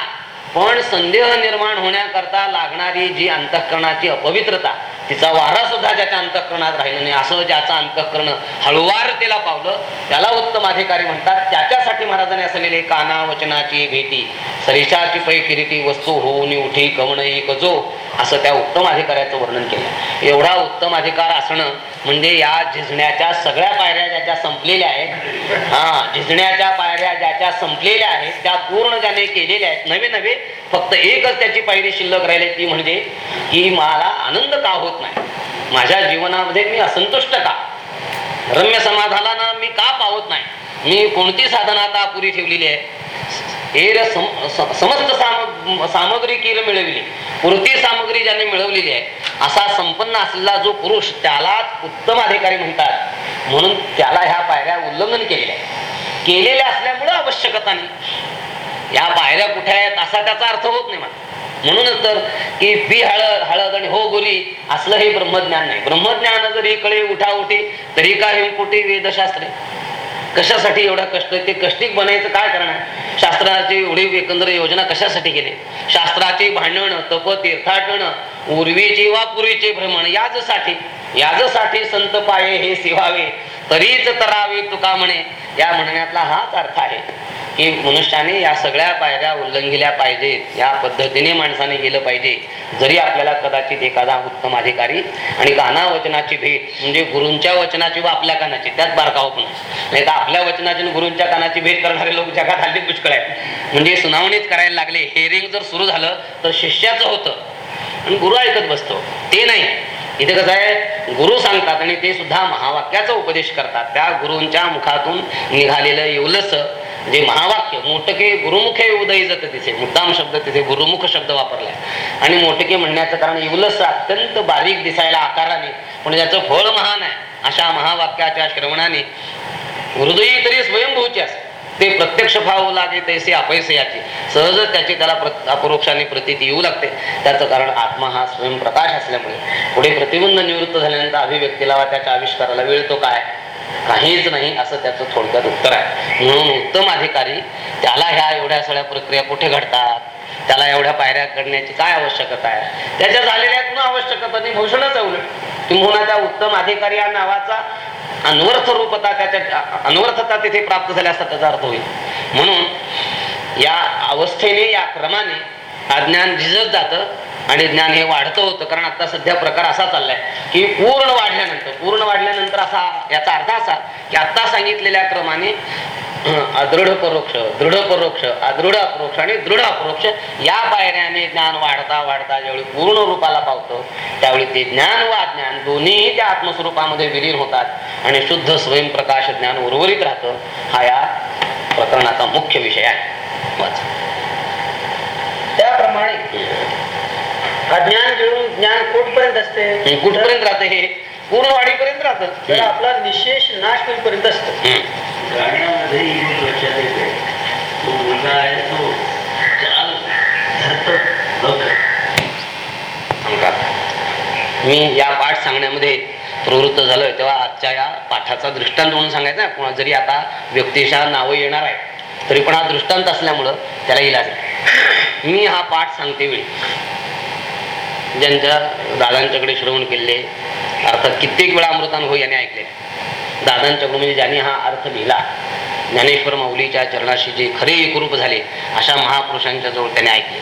पण संदेह निर्माण होण्याकरता लागणारी जी अंतःकरणाची अपवित्रता तिचा वारा सुद्धा ज्याच्या अंतःकरणात राहिलं नाही असं ज्याचं अंतःकरण हळुवारतेला पावलं त्याला उत्तम अधिकारी म्हणतात. त्याच्यासाठी महाराजांनी असलेले काना वचनाची भेटी सरिषाची पै किरीटी वस्तू होऊन उठी कवणही कजो असं त्या उत्तम अधिकाऱ्याचं वर्णन केलं. एवढा उत्तम अधिकार असणं म्हणजे या झिजण्याच्या सगळ्या पायऱ्या ज्याच्या संपलेल्या आहेत हा झिजण्याच्या पायऱ्या ज्याच्या संपलेल्या आहेत त्या पूर्ण ज्याने केलेल्या आहेत नवे नवे फक्त एकच त्याची पायरी शिल्लक राहिली ती म्हणजे की मला आनंद का होत नाही? माझ्या जीवनामध्ये मी असंतुष्ट का? रम्य समाधानानं मी का पावत नाही? मी कोणती साधना आता पुरी ठेवलेली आहे हे र सम- समस्त साम सामग्री किर मिळवली पुरती सामग्री ज्याने मिळवलेली आहे असा संपन्न असलेला जो पुरुष त्यालाच उत्तम अधिकारी म्हणतात. म्हणून त्याला ह्या पायऱ्या उल्लंघन केलेल्या आहे केलेल्या असल्यामुळे आवश्यकता नाही. या पायऱ्या कुठे आहेत असा त्याचा अर्थ होत नाही मला. म्हणूनच तर की पी हळद हळद आणि हो गोरी असलं हे ब्रह्मज्ञान नाही. ब्रह्मज्ञान जरी कळे उठा उठी तरी का हे कुठे वेदशास्त्रे? कशासाठी एवढा कष्ट ते कष्टिक बनायचं काय करणार शास्त्राची एवढी एकंदर योजना कशासाठी केली? शास्त्राची भांडण तप तीर्थाटन उर्वीची वा पूर्वीचे भ्रमण याचसाठी याजसाठी संत पाये हे सेवावे तरीच तरावे तुका म्हणे. या म्हणण्यातला हाच अर्थ आहे की मनुष्याने या सगळ्या पायऱ्या उल्लंघिल्या पाहिजेत. या पद्धतीने माणसाने गेलं पाहिजे. जरी आपल्याला कदाचित एखादा उत्तम अधिकारी आणि काना वचनाची भेट म्हणजे गुरूंच्या वचनाची व आपल्या कानाची त्यात बारकाव पण. नाही तर आपल्या वचनाची गुरुंच्या गुरूंच्या कानाची भेट करणारे लोक जगात हल्ली पुष्कळ आहेत. म्हणजे सुनावणीच करायला लागले. हेरिंग जर सुरू झालं तर शिष्याचं होतं. आणि गुरु ऐकत बसतो. ते नाही. इथे कसं आहे? गुरु सांगतात आणि ते सुद्धा महावाक्याचा उपदेश करतात. त्या गुरूंच्या मुखातून निघालेलं येवलस जे महावाक्य मोठके गुरुमुखे उदय जात तिथे मुद्दाम शब्द तिथे गुरुमुख शब्द वापरलाय. आणि मोठके म्हणण्याचं कारण इवलस अत्यंत बारीक दिसायला आकाराने पण त्याचं फळ महान आहे. अशा महावाक्याच्या श्रवणाने हृदयी तरी स्वयंभूची असते ते प्रत्यक्ष भाव लागे तैसे अपैसे याची. सहजच त्याची त्याला अपरोक्षाने प्रतीती येऊ लागते. त्याचं कारण आत्मा हा स्वयंप्रकाश असल्यामुळे. पुढे प्रतिबंध निवृत्त झाल्यानंतर अभिव्यक्तीला वा त्याच्या आविष्काराला वेळ तो काय? काहीच नाही असं त्याचं थोडक्यात उत्तर आहे. म्हणून उत्तम अधिकारी त्याला ह्या एवढ्या सगळ्या प्रक्रिया कुठे घडतात? त्याला एवढ्या पायऱ्या करण्याची काय आवश्यकता आहे? त्याच्या झालेल्या आवश्यकता. भूषणच आहे उलट. किंवा त्या उत्तम अधिकारी या नावाचा अनवर्थ रूपता त्याच्या अनवर्थता तिथे प्राप्त झाल्या असता त्याचा अर्थ होईल. म्हणून या अवस्थेने या क्रमाने अज्ञान झिजत जातं. आणि ज्ञान हे वाढतं होतं. कारण आता सध्या प्रकार असा चाललाय की पूर्ण वाढल्यानंतर पूर्ण वाढल्यानंतर असा याचा अर्थ असा की आता सांगितलेल्या क्रमाने अदृढ परोक्ष दृढ परोक्ष अदृढ अपरोक्ष आणि दृढ अपरोक्ष या पायऱ्याने ज्ञान वाढता वाढता ज्यावेळी पूर्ण रूपाला पावतं त्यावेळी ते ज्ञान व अज्ञान दोन्हीही त्या आत्मस्वरूपामध्ये विलीन होतात आणि शुद्ध स्वयंप्रकाश ज्ञान उर्वरित राहतं. हा या प्रकरणाचा मुख्य विषय आहे. त्याप्रमाणे अज्ञान गिळून ज्ञान कुठपर्यंत असते? हे कुठपर्यंत राहतं हे? पूर्ण वाढीपर्यंत तर राहतं आपला निशेष नाश होईपर्यंत असतो. हम्म. गाण्यामध्ये गोष्ट लक्षात येते. तो मुलगा आहे तो चाल धरतो लवकर सांगतात मी या पाठ सांगण्यामध्ये प्रवृत्त झालोय. तेव्हा आजच्या या पाठाचा दृष्टांत म्हणून सांगायचा कोणा जरी आता व्यक्तिशा नावं येणार आहे तरी पण हा दृष्टांत असल्यामुळं त्याला इलाज मी हा पाठ सांगते वेळी. ज्यांच्या दादांच्याकडे श्रवण केले. अर्थात कित्येक वेळा अमृतान हो याने ऐकले. दादांच्याकडून म्हणजे ज्यांनी हा अर्थ लिहिला ज्ञानेश्वर माऊलीच्या चरणाशी जे खरे एकरूप झाले अशा महापुरुषांच्या जवळ त्याने ऐकले.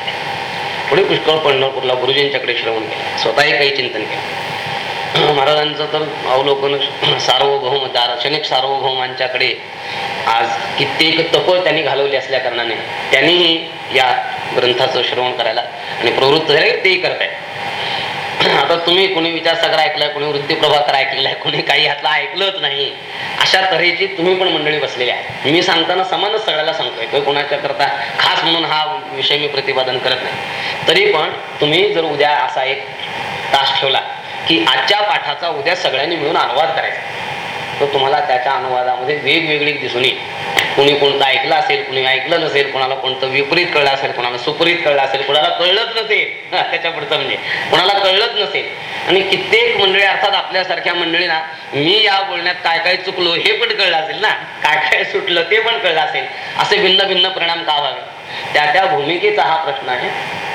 पुढे पुष्कळ पंढरपूरला गुरुजींच्याकडे श्रवण केलं स्वतःही काही चिंतन केलं. महाराजांचं तर अवलोकन सार्वभौम दार्शनिक सार्वभौमांच्याकडे आज कित्येक तप त्यांनी घालवली असल्या कारणाने त्यांनीही या ग्रंथाचं श्रवण करायला आणि प्रवृत्त झाले तेही करतायत. आता तुम्ही कुणी विचार सगळा ऐकलाय कुणी वृत्ती प्रभाकर ऐकलेला आहे कुणी काही ह्यातलं ऐकलंच नाही. अशा तऱ्हेची तुम्ही पण मंडळी बसलेली आहे मी सांगताना समानच सगळ्याला सांगतोय. तो कोणाच्या करता खास म्हणून हा विषय मी प्रतिपादन करत नाही. तरी पण तुम्ही जर उद्या असा एक तास ठेवला की आजच्या पाठाचा उद्या सगळ्यांनी मिळून अनुवाद करायचा. तर तुम्हाला त्याच्या अनुवादामध्ये वेगवेगळी दिसून येईल. कुणी कोणतं ऐकलं असेल कुणी ऐकलं नसेल कोणाला कोणतं विपरीत कळलं असेल कोणाला सुपरीत कळलं असेल कोणाला कळलंच नसेल. त्याच्या पुढचं म्हणजे कोणाला कळलंच नसेल. आणि कित्येक मंडळी अर्थात आपल्यासारख्या मंडळींना मी या बोलण्यात काय काय चुकलो हे पण कळलं असेल ना. काय काय सुटलं ते पण कळलं असेल. असे भिन्न भिन्न परिणाम का व्हावे? त्या त्या भूमिकेचा हा प्रश्न आहे.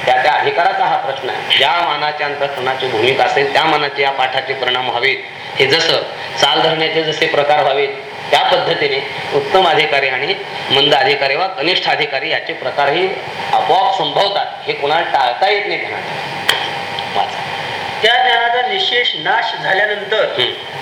त्या त्या अधिकाराचा हा प्रश्न आहे. ज्या मानाच्या अंतकरणाची भूमिका असेल त्या मानाचे या पाठाचे परिणाम व्हावेत. हे जसं चाल धरण्याचे जसे प्रकार व्हावेत त्या पद्धतीने उत्तम अधिकारी आणि मंद अधिकारी वा कनिष्ठ अधिकारी याचे प्रकारही आपोआप संभवतात. हे कोणाला टाळता येत नाही. त्यांना वाचा. त्या ज्ञानाचा निशेष नाश झाल्यानंतर.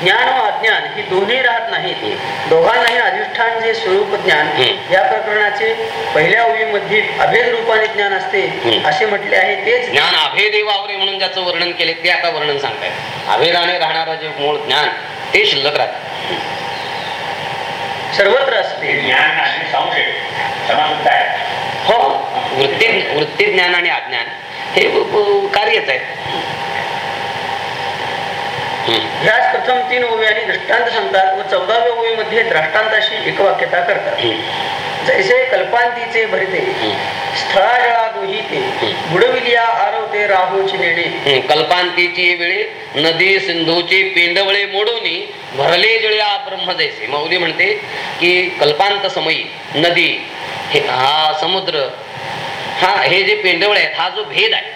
ज्ञान व अज्ञान ही दोन्ही राहत नाहीत दोघांनाही अधिष्ठान जे स्वरूप ज्ञान. या प्रकरणाचे पहिल्या ओळीमध्ये अभेद रूपाने ज्ञान असते. असे म्हटले आहे तेच ज्ञान अभेदे वावरे म्हणून ज्याचं वर्णन केले ते आता वर्णन सांगतायत अभेदाने राहणारं जे मूळ ज्ञान ते शिल्लक राहत सर्वत्र असते ज्ञान आणि संशय समानता आहे हो वृत्ती वृत्ती ज्ञान आणि अज्ञान हे कार्यच आहे. ह्याच प्रथम तीन ओव्यानी दृष्टांत सांगतात व चौदाव्या ओवीमध्ये द्रष्टांताशी एकवाक्यता करतात. जैसे कल्पांतीचे भरते. स्थळाजळा दोहिते बुडविलिया आरवते राहोची नेणे. कल्पांतीची वेळी नदी सिंधूची पेंडवळे मोडून भरले जळ्या ब्रह्मदैसे मौली म्हणते की कल्पांत समयी नदी हे हा समुद्र हा हे जे पेंडवळे आहेत हा जो भेद आहे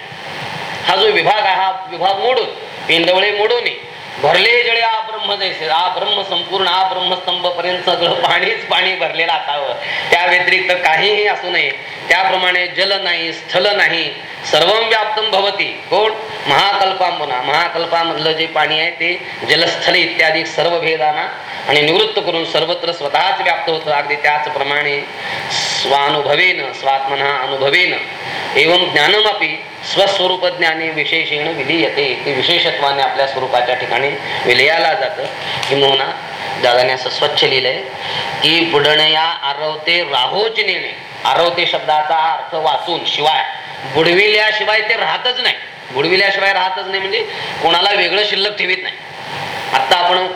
हा जो विभाग आहे हा विभाग मोडून पेंडवळे मोडून भरले जळे आ ब्रह्म जैसे आ ब्रह्म संपूर्ण आ ब्रह्मस्तंभ पर्यंत सगळं पाणीच पाणी भरलेलं असावं. त्या व्यतिरिक्त काहीही असू नये. त्याप्रमाणे जल नाही स्थल नाही सर्व व्याप्तम भवती. कोण? महाकल्पांबना. महाकल्पामधलं जे पाणी आहे ते जलस्थल इत्यादी सर्व भेदाना आणि निवृत्त करून सर्वत्र स्वतःच व्याप्त होतं. अगदी त्याचप्रमाणे स्वानुभवेन स्वात्मना अनुभवेन. एवं ज्ञानमापी स्वस्वरूप ज्ञाने विशेषेण विलीयते. ते विशेषत्वाने आपल्या स्वरूपाच्या ठिकाणी विलयाला जातं. किंवा दादाने असं स्वच्छ लिहिलंय की बुडणया आरवते राहोच नेणे आरवते शब्दाचा अर्थ वाचून शिवाय. बुडविल्याशिवाय ते राहतच नाही. बुडविल्याशिवाय राहतच नाही म्हणजे कोणाला वेगळं शिल्लक ठेवीत नाही. आत्ता आपण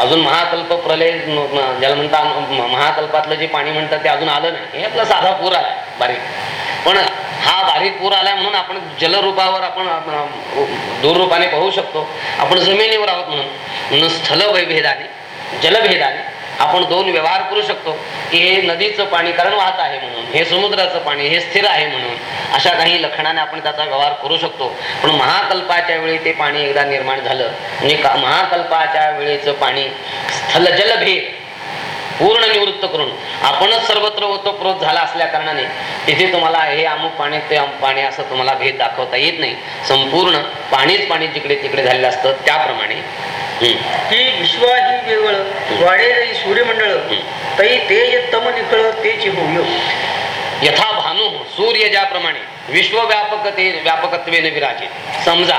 अजून महाकल्प प्रलय ज्याला म्हणता महाकल्पातलं जे पाणी म्हणतात ते अजून आलं नाही. हे आपला साधा पूर आला बारीक. पण हा बारीक पूर आलाय म्हणून आपण जलरूपावर आपण दूररूपाने पाहू शकतो. आपण जमिनीवर आहोत म्हणून. म्हणून स्थल वैभेदाने जलभेदाने आपण दोन व्यवहार करू शकतो. की हे नदीचं पाणी कारण वाहत आहे म्हणून हे समुद्राचं पाणी हे स्थिर आहे म्हणून अशा काही लक्षणाने आपण त्याचा व्यवहार करू शकतो. पण महाकल्पाच्या वेळी ते पाणी एकदा निर्माण झालं. म्हणजे का- महाकल्पाच्या वेळेचं पाणी स्थल जलभेद पूर्ण निवृत्त करून आपणच सर्वत्र ओतप्रोत झाला असल्या कारणाने तिथे तुम्हाला हे अमुक पाणी ते अमुक पाणी असं तुम्हाला भेद दाखवता येत नाही. संपूर्ण पाणीच पाणी जिकडे तिकडे झालेलं असतं त्याप्रमाणे. ही विश्वा ही वेवळ वाढे सूर्यमंडळ तै तेज तम निखळ तेची होय. यथा भानु सूर्य ज्याप्रमाणे विश्वव्यापकते व्यापकत्वेने विराजित समजा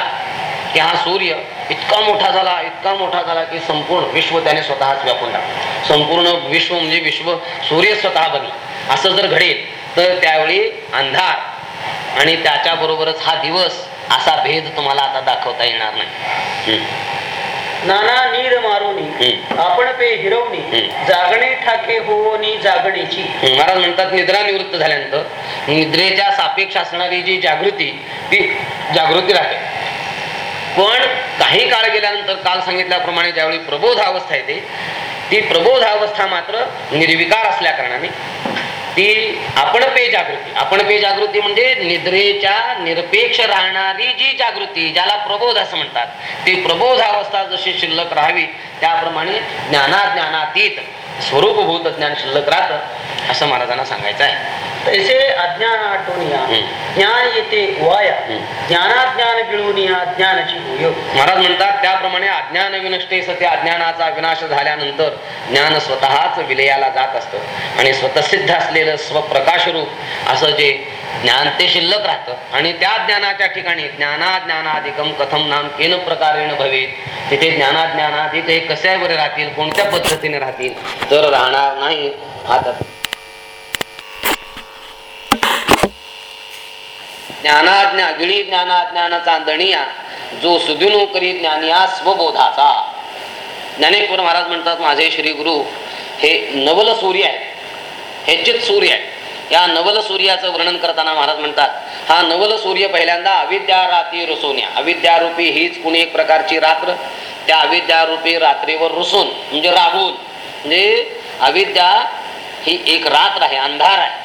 की हा सूर्य इतका मोठा झाला इतका मोठा झाला की संपूर्ण विश्व त्याने स्वतःच व्यापून टाकलं संपूर्ण विश्व म्हणजे विश्व सूर्य स्वतः बनला असं जर घडेल तर त्यावेळी अंधार आणि त्याच्या बरोबरच हा दिवस असा भेद तुम्हाला आता दाखवता येणार नाही. नाना नीर मारोनी. आपण पे हिरवणी. जागणे ठाके होवनी जागणेची महाराज म्हणतात निद्रा निवृत्त झाल्यानंतर निद्रेच्या सापेक्ष असणारी जी जागृती ती जागृती राहते पण काही काळ गेल्यानंतर काल सांगितल्याप्रमाणे ज्यावेळी प्रबोध अवस्था येते ती प्रबोध अवस्था मात्र निर्विकार असल्या कारणाने ती आपण पे जागृती आपण पे जागृती म्हणजे निद्रेच्या निरपेक्ष राहणारी जी जागृती ज्याला प्रबोध असं म्हणतात ती प्रबोध अवस्था जशी शिल्लक राहावी त्याप्रमाणे ज्ञानाज्ञानातीत स्वरूपभूत ज्ञान शिल्लक राहतं असं महाराजांना सांगायचं आहे तैसे अज्ञान हम्म. ज्ञान येते वाया. ज्ञानाज्ञान गिळवूनिया ज्ञानाची होय महाराज म्हणतात त्याप्रमाणे अज्ञान विनष्टे सत्य अज्ञानाचा विनाश झाल्यानंतर ज्ञान स्वतःच विलयाला जात असतं आणि स्वतःसिद्ध असलेलं स्वप्रकाश रूप असं जे ज्ञान ते शिल्लक राहतं. आणि त्या ज्ञानाच्या ठिकाणी ज्ञानाज्ञानाधिकम कथम नाम केन प्रकारेण भवेत. तिथे ज्ञानाज्ञानाधिक हे कशा बरे राहतील कोणत्या पद्धतीने राहतील तर राहणार नाही हा ज्ञानाज्ञा गिळी ज्ञानाज्ञान चांदणिया जो सुदिनो करी ज्ञानिया स्वबोधाचा. ज्ञानेश्वर महाराज म्हणतात माझे श्री गुरु हे नवल सूर्य आहे हे चित सूर्य आहे या नवल सूर्याचं वर्णन करताना महाराज म्हणतात हा नवल सूर्य पहिल्यांदा अविद्या राती रुसोन्या अविद्यारूपी हीच कुणी एक प्रकारची रात्र त्या अविद्यारूपी रात्रीवर रुसून म्हणजे राहून. म्हणजे अविद्या ही एक रात्र आहे अंधार आहे.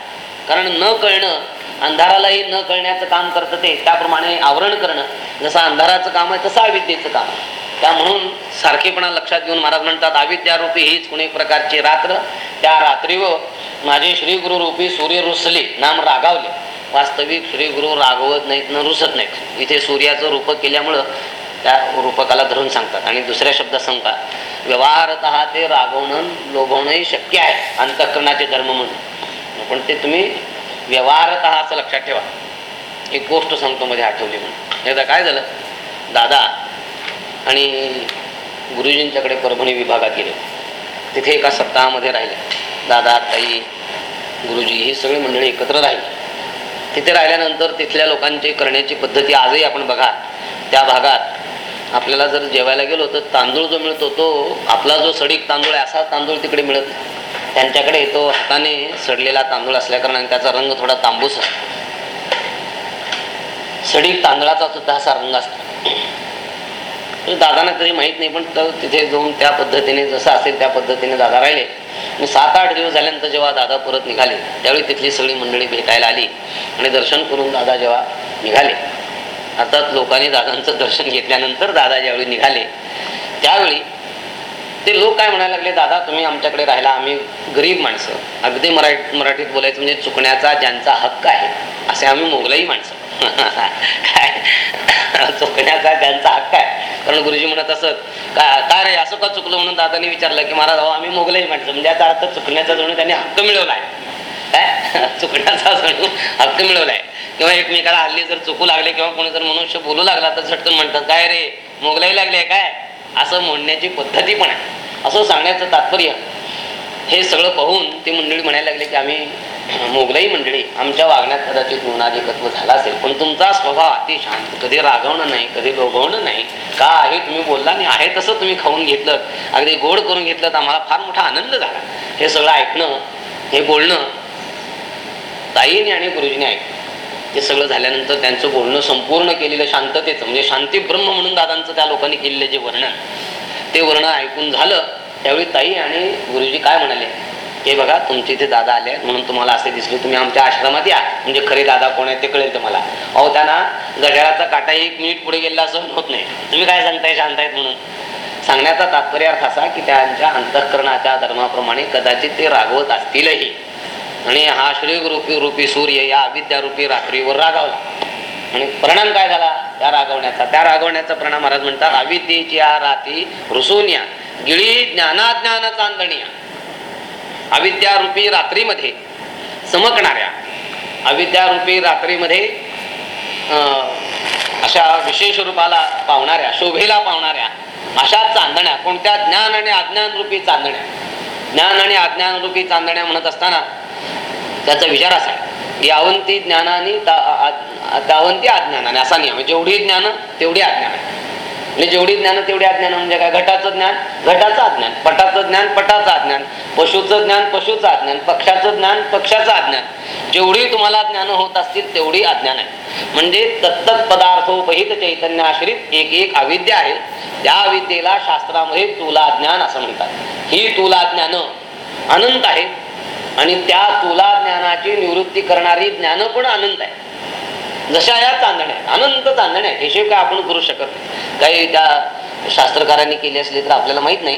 कारण न कळणं अंधारालाही न कळण्याचं काम करतं ते त्याप्रमाणे आवरण करणं जसं अंधाराचं काम आहे तसं अविद्येचं काम आहे. त्या म्हणून सारखेपणा लक्षात घेऊन महाराज म्हणतात अविद्यारूपी हीच कुणी एक प्रकारची रात्र. त्या रात्रीवर माझे श्री गुरु रूपी सूर्य रुसले नाम रागावले. वास्तविक श्री गुरु रागवत नाहीत न रुसत नाहीत. इथे सूर्याचं रूपक केल्यामुळं त्या रूपकाला धरून सांगतात. आणि दुसऱ्या शब्दात सांगतात व्यवहारत ते रागवणं लोभवणंही शक्य आहे. अंतःकरणाचे धर्म म्हणून. पण ते तुम्ही व्यवहारत असं लक्षात ठेवा. एक गोष्ट सांगतो मध्ये आठवली म्हणून. एकदा काय झालं? दादा आणि गुरुजींच्याकडे परभणी विभागात गेले. तिथे एका सप्ताहामध्ये राहिले. दादा ताई गुरुजी ही सगळी मंडळी एकत्र राहिली. तिथे राहिल्यानंतर तिथल्या लोकांची करण्याची पद्धती आजही आपण बघा. त्या भागात आपल्याला जर जेवायला गेलो तर तांदूळ जो मिळतो तो आपला जो सडीक तांदूळ आहे असा तांदूळ तिकडे मिळत त्यांच्याकडे तो हाताने सडलेला तांदूळ असल्याकारणाने त्याचा रंग थोडा तांबूस असतो. सडीक तांदळाचा सुद्धा असा रंग असतो. दादांना तरी माहीत नाही पण तर तिथे जाऊन त्या पद्धतीने जसं असेल त्या पद्धतीने दादा राहिले. आणि सात आठ दिवस झाल्यानंतर जेव्हा दादा परत निघाले त्यावेळी तिथली सगळी मंडळी भेटायला आली आणि दर्शन करून दादा जेव्हा निघाले. अर्थात लोकांनी दादांचं दर्शन घेतल्यानंतर दादा ज्यावेळी निघाले त्यावेळी ते लोक काय म्हणायला लागले दादा तुम्ही आमच्याकडे राहिला आम्ही गरीब माणसं. अगदी मराठी मराठीत बोलायचं म्हणजे चुकण्याचा ज्यांचा हक्क आहे असे आम्ही मोगलाई माणसं. काय? चुकण्याचा त्यांचा हक्क आहे कारण गुरुजी म्हणत असत काय काय रे असं का चुकलं म्हणून दादानी विचारलं की महाराज अहो आम्ही मोगलाई म्हटलं. म्हणजे याचा अर्थ चुकण्याचा जणू त्यांनी हक्क मिळवलाय. काय? चुकण्याचा जणू हक्क मिळवलाय. किंवा एकमेकाला हल्ली जर चुकू लागले किंवा कोणी जर मनुष्य बोलू लागला तर झटकन म्हणतात काय रे? मोगलाई लागले काय? असं म्हणण्याची पद्धती पण आहे. असं सांगण्याचं तात्पर्य हे सगळं पाहून ती मंडळी म्हणायला लागली की आम्ही मोगलाई मंडळी आमच्या वागण्यात कदाचित न्यूनाधिकत्व झाला असेल पण तुमचा स्वभाव अति शांत कधी रागवणं नाही कधी लोभवणं नाही. का आहे? तुम्ही बोलला आणि आहे तसं तुम्ही खाऊन घेतलं. अगदी गोड करून घेतलं तर आम्हाला फार मोठा आनंद झाला. हे सगळं ऐकणं हे बोलणं ताईने आणि गुरुजीने ऐकलं. ते सगळं झाल्यानंतर त्यांचं बोलणं संपूर्ण केलेलं शांततेचं म्हणजे शांती ब्रह्म म्हणून दादांचं त्या लोकांनी केलेलं जे वर्णन ते वर्णन ऐकून झालं. त्यावेळी ताई आणि गुरुजी काय म्हणाले? हे बघा तुमचे इथे दादा आले आहेत म्हणून तुम्हाला असे दिसले. तुम्ही आमच्या आश्रमात या. म्हणजे खरे दादा कोण आहे ते कळेल तुम्हाला. अहो त्यांना गजाळाचा काटा एक मिनिट पुढे गेला असं होत नाही. तुम्ही काय सांगताय शांत आहेत म्हणून? सांगण्याचा तात्पर्य अर्थ असा की त्यांच्या अंतःकरणाच्या धर्माप्रमाणे कदाचित ते रागवत असतीलही. आणि हा श्री रूपी रूपी सूर्य या अविद्यारूपी रात्रीवर रागावला. आणि परिणाम काय झाला? त्या रागवण्याचा. त्या रागवण्याचा परिणाम महाराज म्हणतात अविद्येची या राती रुसून या. गिळी ज्ञानाज्ञान चांदणी अविद्यारूपी रात्रीमध्ये चमकणाऱ्या. अविद्यारूपी रात्रीमध्ये अं, अशा विशेष रूपाला पावणाऱ्या शोभेला पावणाऱ्या अशा चांदण्या कोणत्या ज्ञान आणि अज्ञान रूपी चांदण्या. ज्ञान आणि अज्ञान रूपी चांदण्या म्हणत असताना त्याचा विचार असा आहे यावंती ज्ञानाने ता- अज्ञानाने असा नियम जेवढी ज्ञान तेवढी अज्ञान आहे. म्हणजे जेवढी ज्ञान तेवढी अज्ञान म्हणजे काय? घटाचं ज्ञान घटाचं अज्ञान पटाचं ज्ञान पटाचं अज्ञान पशुचं ज्ञान पशुचं अज्ञान पक्षाचं ज्ञान पक्षाचं अज्ञान. जेवढी तुम्हाला ज्ञान होत असतील तेवढी अज्ञान आहे. म्हणजे तत्तत पदार्थोपहित चैतन्य आश्रित एक एक अविद्या आहे. त्या अविद्येला शास्त्रामध्ये तुला ज्ञान असं म्हणतात. ही तुला ज्ञान अनंत आहे. आणि त्या तुला ज्ञानाची निवृत्ती करणारी ज्ञान पण अनंत आहे. जशा या चांदण्या अनंत चांदण्या आहेत हिशेब काय आपण करू शकत नाही. काही त्या शास्त्रकारांनी केली असली तर आपल्याला माहीत नाही.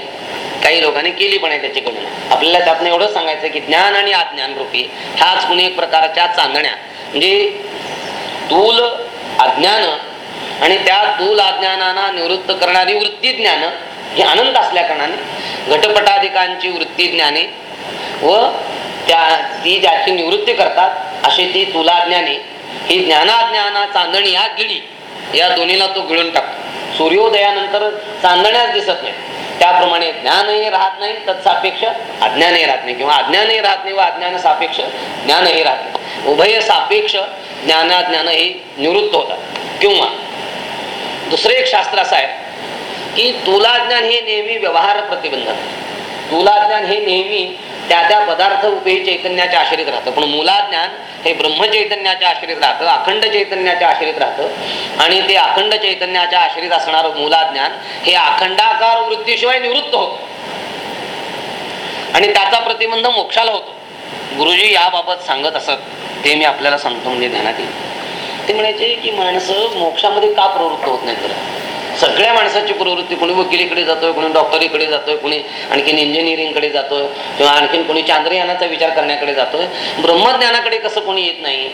काही लोकांनी केली पण आहे त्याची गणना आपल्याला त्यातनं एवढं सांगायचं की ज्ञान आणि अज्ञान रूपी ह्याच कुणी एक प्रकारच्या चांदण्या. म्हणजे तूल अज्ञान आणि त्या तूल अज्ञानाना निवृत्त करणारी वृत्ती ज्ञान हे अनंत असल्या कारणाने घटपटाधिकांची वृत्ती ज्ञाने व त्या ती ज्याची निवृत्ती करतात अशी ती तुला ज्ञाने ही ज्ञानाज्ञाना चांदणी या गिळी या दोन्हीला तो गिळून टाकतो. सूर्योदयानंतर चांदण्याच दिसत नाही. त्याप्रमाणे ज्ञानही राहत नाही तत्सापेक्ष अज्ञानही राहत नाही. किंवा अज्ञानही राहत नाही व अज्ञान सापेक्ष ज्ञानही राहत नाही. उभय सापेक्ष ज्ञानाज्ञान हे निवृत्त होतात. किंवा दुसरे एक शास्त्र असं आहे की तुला ज्ञान हे नेहमी व्यवहार प्रतिबंधक तुला ज्ञान हे नेहमी त्या त्या पदार्थ उपयोगी चैतन्याच्या आश्रित राहतं. पण मुलाज्ञान हे ब्रह्मचैतन्याच्या आश्रित राहतं अखंड चैतन्याच्या आश्रित राहतं. आणि ते अखंड चैतन्याच्या आश्रित असणारं मुला ज्ञान हे अखंडाकार वृत्तीशिवाय निवृत्त होत आणि त्याचा प्रतिबंध मोक्षाला होतो. गुरुजी याबाबत सांगत असत ते मी आपल्याला सांगतो म्हणजे ध्यानात येईल. ते म्हणायचे की माणसं मोक्षामध्ये का प्रवृत्त होत नाही तर सगळ्या माणसाची प्रवृत्ती कोणी वकिलीकडे जातोय कोणी डॉक्टरीकडे जातोय कोणी आणखीन इंजिनिअरिंगकडे जातोय किंवा आणखीन कोणी चांद्रयानाचा विचार करण्याकडे जातोय. ब्रह्मज्ञानाकडे कसं कोणी येत नाही?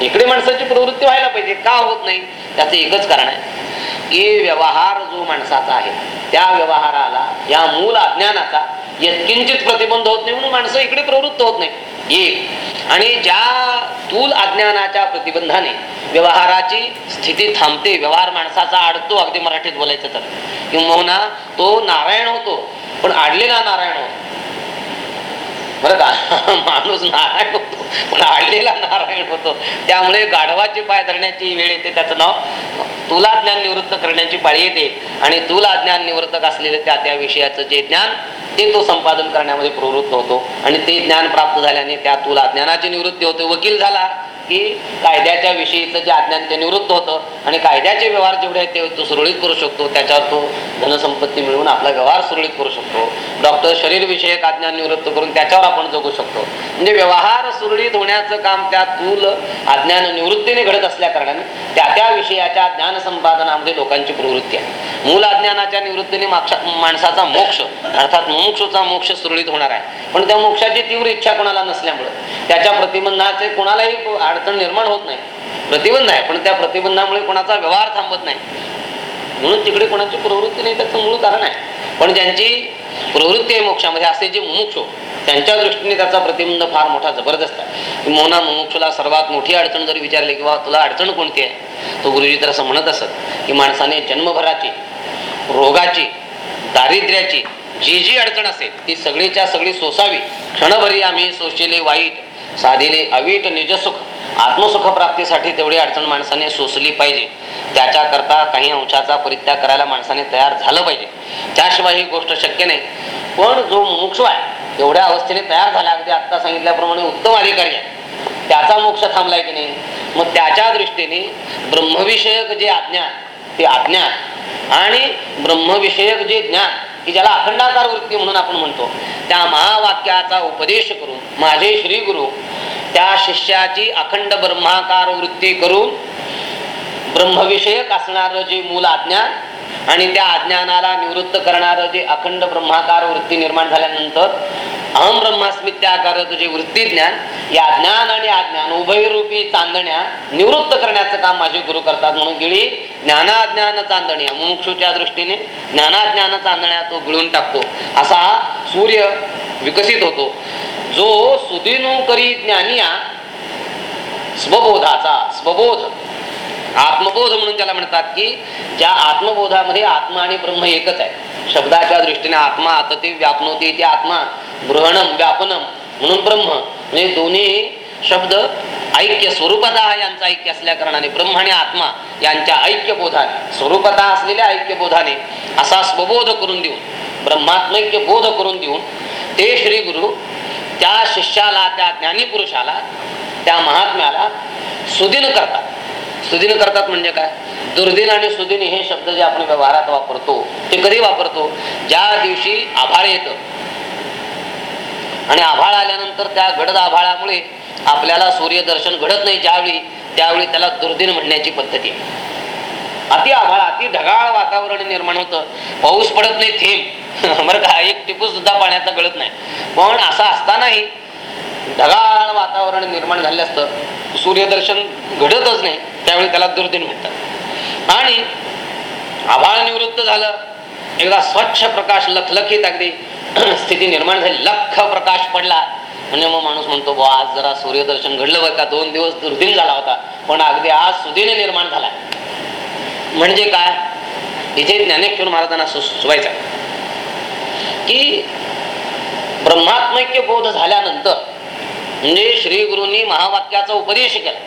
इकडे माणसाची प्रवृत्ती व्हायला पाहिजे. का होत नाही? त्याचं एकच कारण आहे. की व्यवहार जो माणसाचा आहे त्या व्यवहाराला या मूल अज्ञानाचा यत्किंचित प्रतिबंध होत नाही म्हणून माणसं इकडे प्रवृत्त होत नाही. एक. आणि ज्या तूल अज्ञानाच्या प्रतिबंधाने व्यवहाराची स्थिती थांबते व्यवहार माणसाचा अडतो अगदी मराठीत बोलायचं तर. किंवा तो नारायण होतो पण आडलेला नारायण होतो. बरं का? माणूस नारायण होतो पण आडलेला नारायण होतो. त्यामुळे गाढवाचे पाय धरण्याची वेळ येते त्याचं नाव तुला ज्ञान निवृत्त करण्याची पाळी येते आणि तुला ज्ञान निवृत्तक असलेले त्या त्या विषयाचं जे ज्ञान ते तो संपादन करण्यामध्ये प्रवृत्त होतो. आणि ते ज्ञान प्राप्त झाल्याने त्या तुला ज्ञानाची निवृत्ती होते. वकील झाला की कायद्याच्या विषयीचं जे अज्ञान ते निवृत्त होतं आणि कायद्याचे व्यवहार जेवढे आहेत ते तो सुरळीत करू शकतो. त्याच्यावर तो धनसंपत्ती मिळवून आपला व्यवहार सुरळीत करू शकतो. डॉक्टर शरीरविषयक अज्ञान निवृत्त करून त्याच्यावर आपण जगू शकतो. म्हणजे व्यवहार सुरळीत होण्याचं काम त्या तूल अज्ञान निवृत्तीने घडत असल्या कारणाने त्या त्या विषयाच्या ज्ञान संपादनामध्ये लोकांची प्रवृत्ती आहे. मूल अज्ञानाच्या निवृत्तीने माणसाचा मोक्ष अर्थात मोक्षचा मोक्ष सुरळीत होणार आहे. पण त्या मोक्षाची तीव्र इच्छा कोणाला नसल्यामुळे त्याच्या प्रतिबंधाचे कोणालाही अडचण निर्माण होत नाही. प्रतिबंध आहे पण त्या प्रतिबंधामुळे कोणाचा व्यवहार थांबत नाही. म्हणून तिकडे कोणाची प्रवृत्ती नाही त्याचं मूळ कारण आहे. पण ज्यांची प्रवृत्ती आहे मोक्षामध्ये असे जे मुमुक्ष त्यांच्या दृष्टीने त्याचा प्रतिबंध फार मोठा जबरदस्त आहे. मोहना मुमुक्षला सर्वात मोठी अडचण जरी विचारली किंवा तुला अडचण कोणती आहे? तो गुरुजी तर असं म्हणत असत की माणसाने जन्मभराची रोगाची दारिद्र्याची जी जी अडचण असेल ती सगळीच्या सगळी सोसावी. क्षणभरी आम्ही सोशिले वाईट साधीने अवीट निजसुख आत्मसुख प्राप्तीसाठी तेवढी अडचण माणसाने सोसली पाहिजे. त्याच्याकरता काही अंशाचा परित्याग करायला माणसाने तयार झालं पाहिजे. त्याशिवाय ही गोष्ट शक्य नाही. पण जो मोक्ष आहे एवढ्या अवस्थेने तयार झाला अगदी आत्ता सांगितल्याप्रमाणे उत्तम अधिकारी आहे. त्याचा मोक्ष थांबलाय की नाही? मग त्याच्या दृष्टीने ब्रह्मविषयक जे अज्ञान ते अज्ञान आणि ब्रह्मविषयक जे ज्ञान की ज्याला अखंडाकार वृत्ती म्हणून आपण म्हणतो. त्या महावाक्याचा उपदेश करून माझे श्री गुरु त्या शिष्याची अखंड ब्रह्माकार वृत्ती करून ब्रह्मविषयक असणारं जे मूल अज्ञान आणि त्या अज्ञानाला निवृत्त करणारं जे अखंड ब्रह्माकार वृत्ती निर्माण झाल्यानंतर अहम ब्रह्मास्मित्याकारक जे वृत्ती ज्ञान या ज्ञान आणि अज्ञान उभयरूपी चांदण्या निवृत्त करण्याचं काम माझे गुरु करतात. म्हणून गिळी ज्ञानाज्ञान चांदण्या मुमुक्षूच्या दृष्टीने ज्ञानाज्ञान चांदण्या तो गिळून टाकतो. असा सूर्य विकसित होतो. जो सुदिनो करी ज्ञानिया स्वबोधाचा स्वबोध आत्मबोध म्हणून त्याला म्हणतात की ज्या आत्मबोधामध्ये आत्मा आणि ब्रह्म एकच आहे. शब्दाच्या दृष्टीने आत्मा आता ते व्यापनवते ते आत्मा बृहणम व्यापनम म्हणून ब्रह्म. म्हणजे दोन्ही शब्द ऐक्य स्वरूपता यांचा ऐक्य असल्या कारणाने ब्रह्म आणि आत्मा यांच्या ऐक्य बोधाने स्वरूपता असलेल्या ऐक्य बोधाने असा स्वबोध करून देऊन ब्रह्मात्मैक्य बोध करून देऊन ते श्री गुरु त्या शिष्याला त्या ज्ञानी पुरुषाला त्या महात्म्याला सुदिन करतात. सुदिन करतात म्हणजे काय? दुर्दिन आणि सुदिन हे शब्द जे आपण व्यवहारात वापरतो ते कधी वापरतो? ज्या दिवशी आभाळ येतं. आणि आभाळ आल्यानंतर त्या घडत आभाळामुळे आपल्याला सूर्यदर्शन घडत नाही. ज्यावेळी त्यावेळी त्याला दुर्दिन म्हणण्याची पद्धती आहे अति आभाळ अति ढगाळ वातावरण निर्माण होतं. पाऊस पडत नाही थेंब. बरं का? एक टिपू सुद्धा पाण्याचा गळत नाही. पण असं असतानाही ढगाळ वातावरण निर्माण झालं असतं सूर्यदर्शन घडतच नाही. त्यावेळी त्याला दुर्दिन म्हणतात. आणि आभाळ निवृत्त झालं. एकदा स्वच्छ प्रकाश लखलखीत अगदी स्थिती निर्माण झाली. लख प्रकाश पडला. म्हणजे मग माणूस म्हणतो बुवा आज जरा सूर्यदर्शन घडलं बरं का? दोन दिवस दुर्दिन झाला होता. पण अगदी आज सुदिन निर्माण झाला म्हणजे काय? इथे ज्ञानेश्वर महाराजांना सु- सुचवायचं की ब्रह्मात्मैक्य बोध झाल्यानंतर म्हणजे श्री गुरुंनी महावाक्याचा उपदेश केला.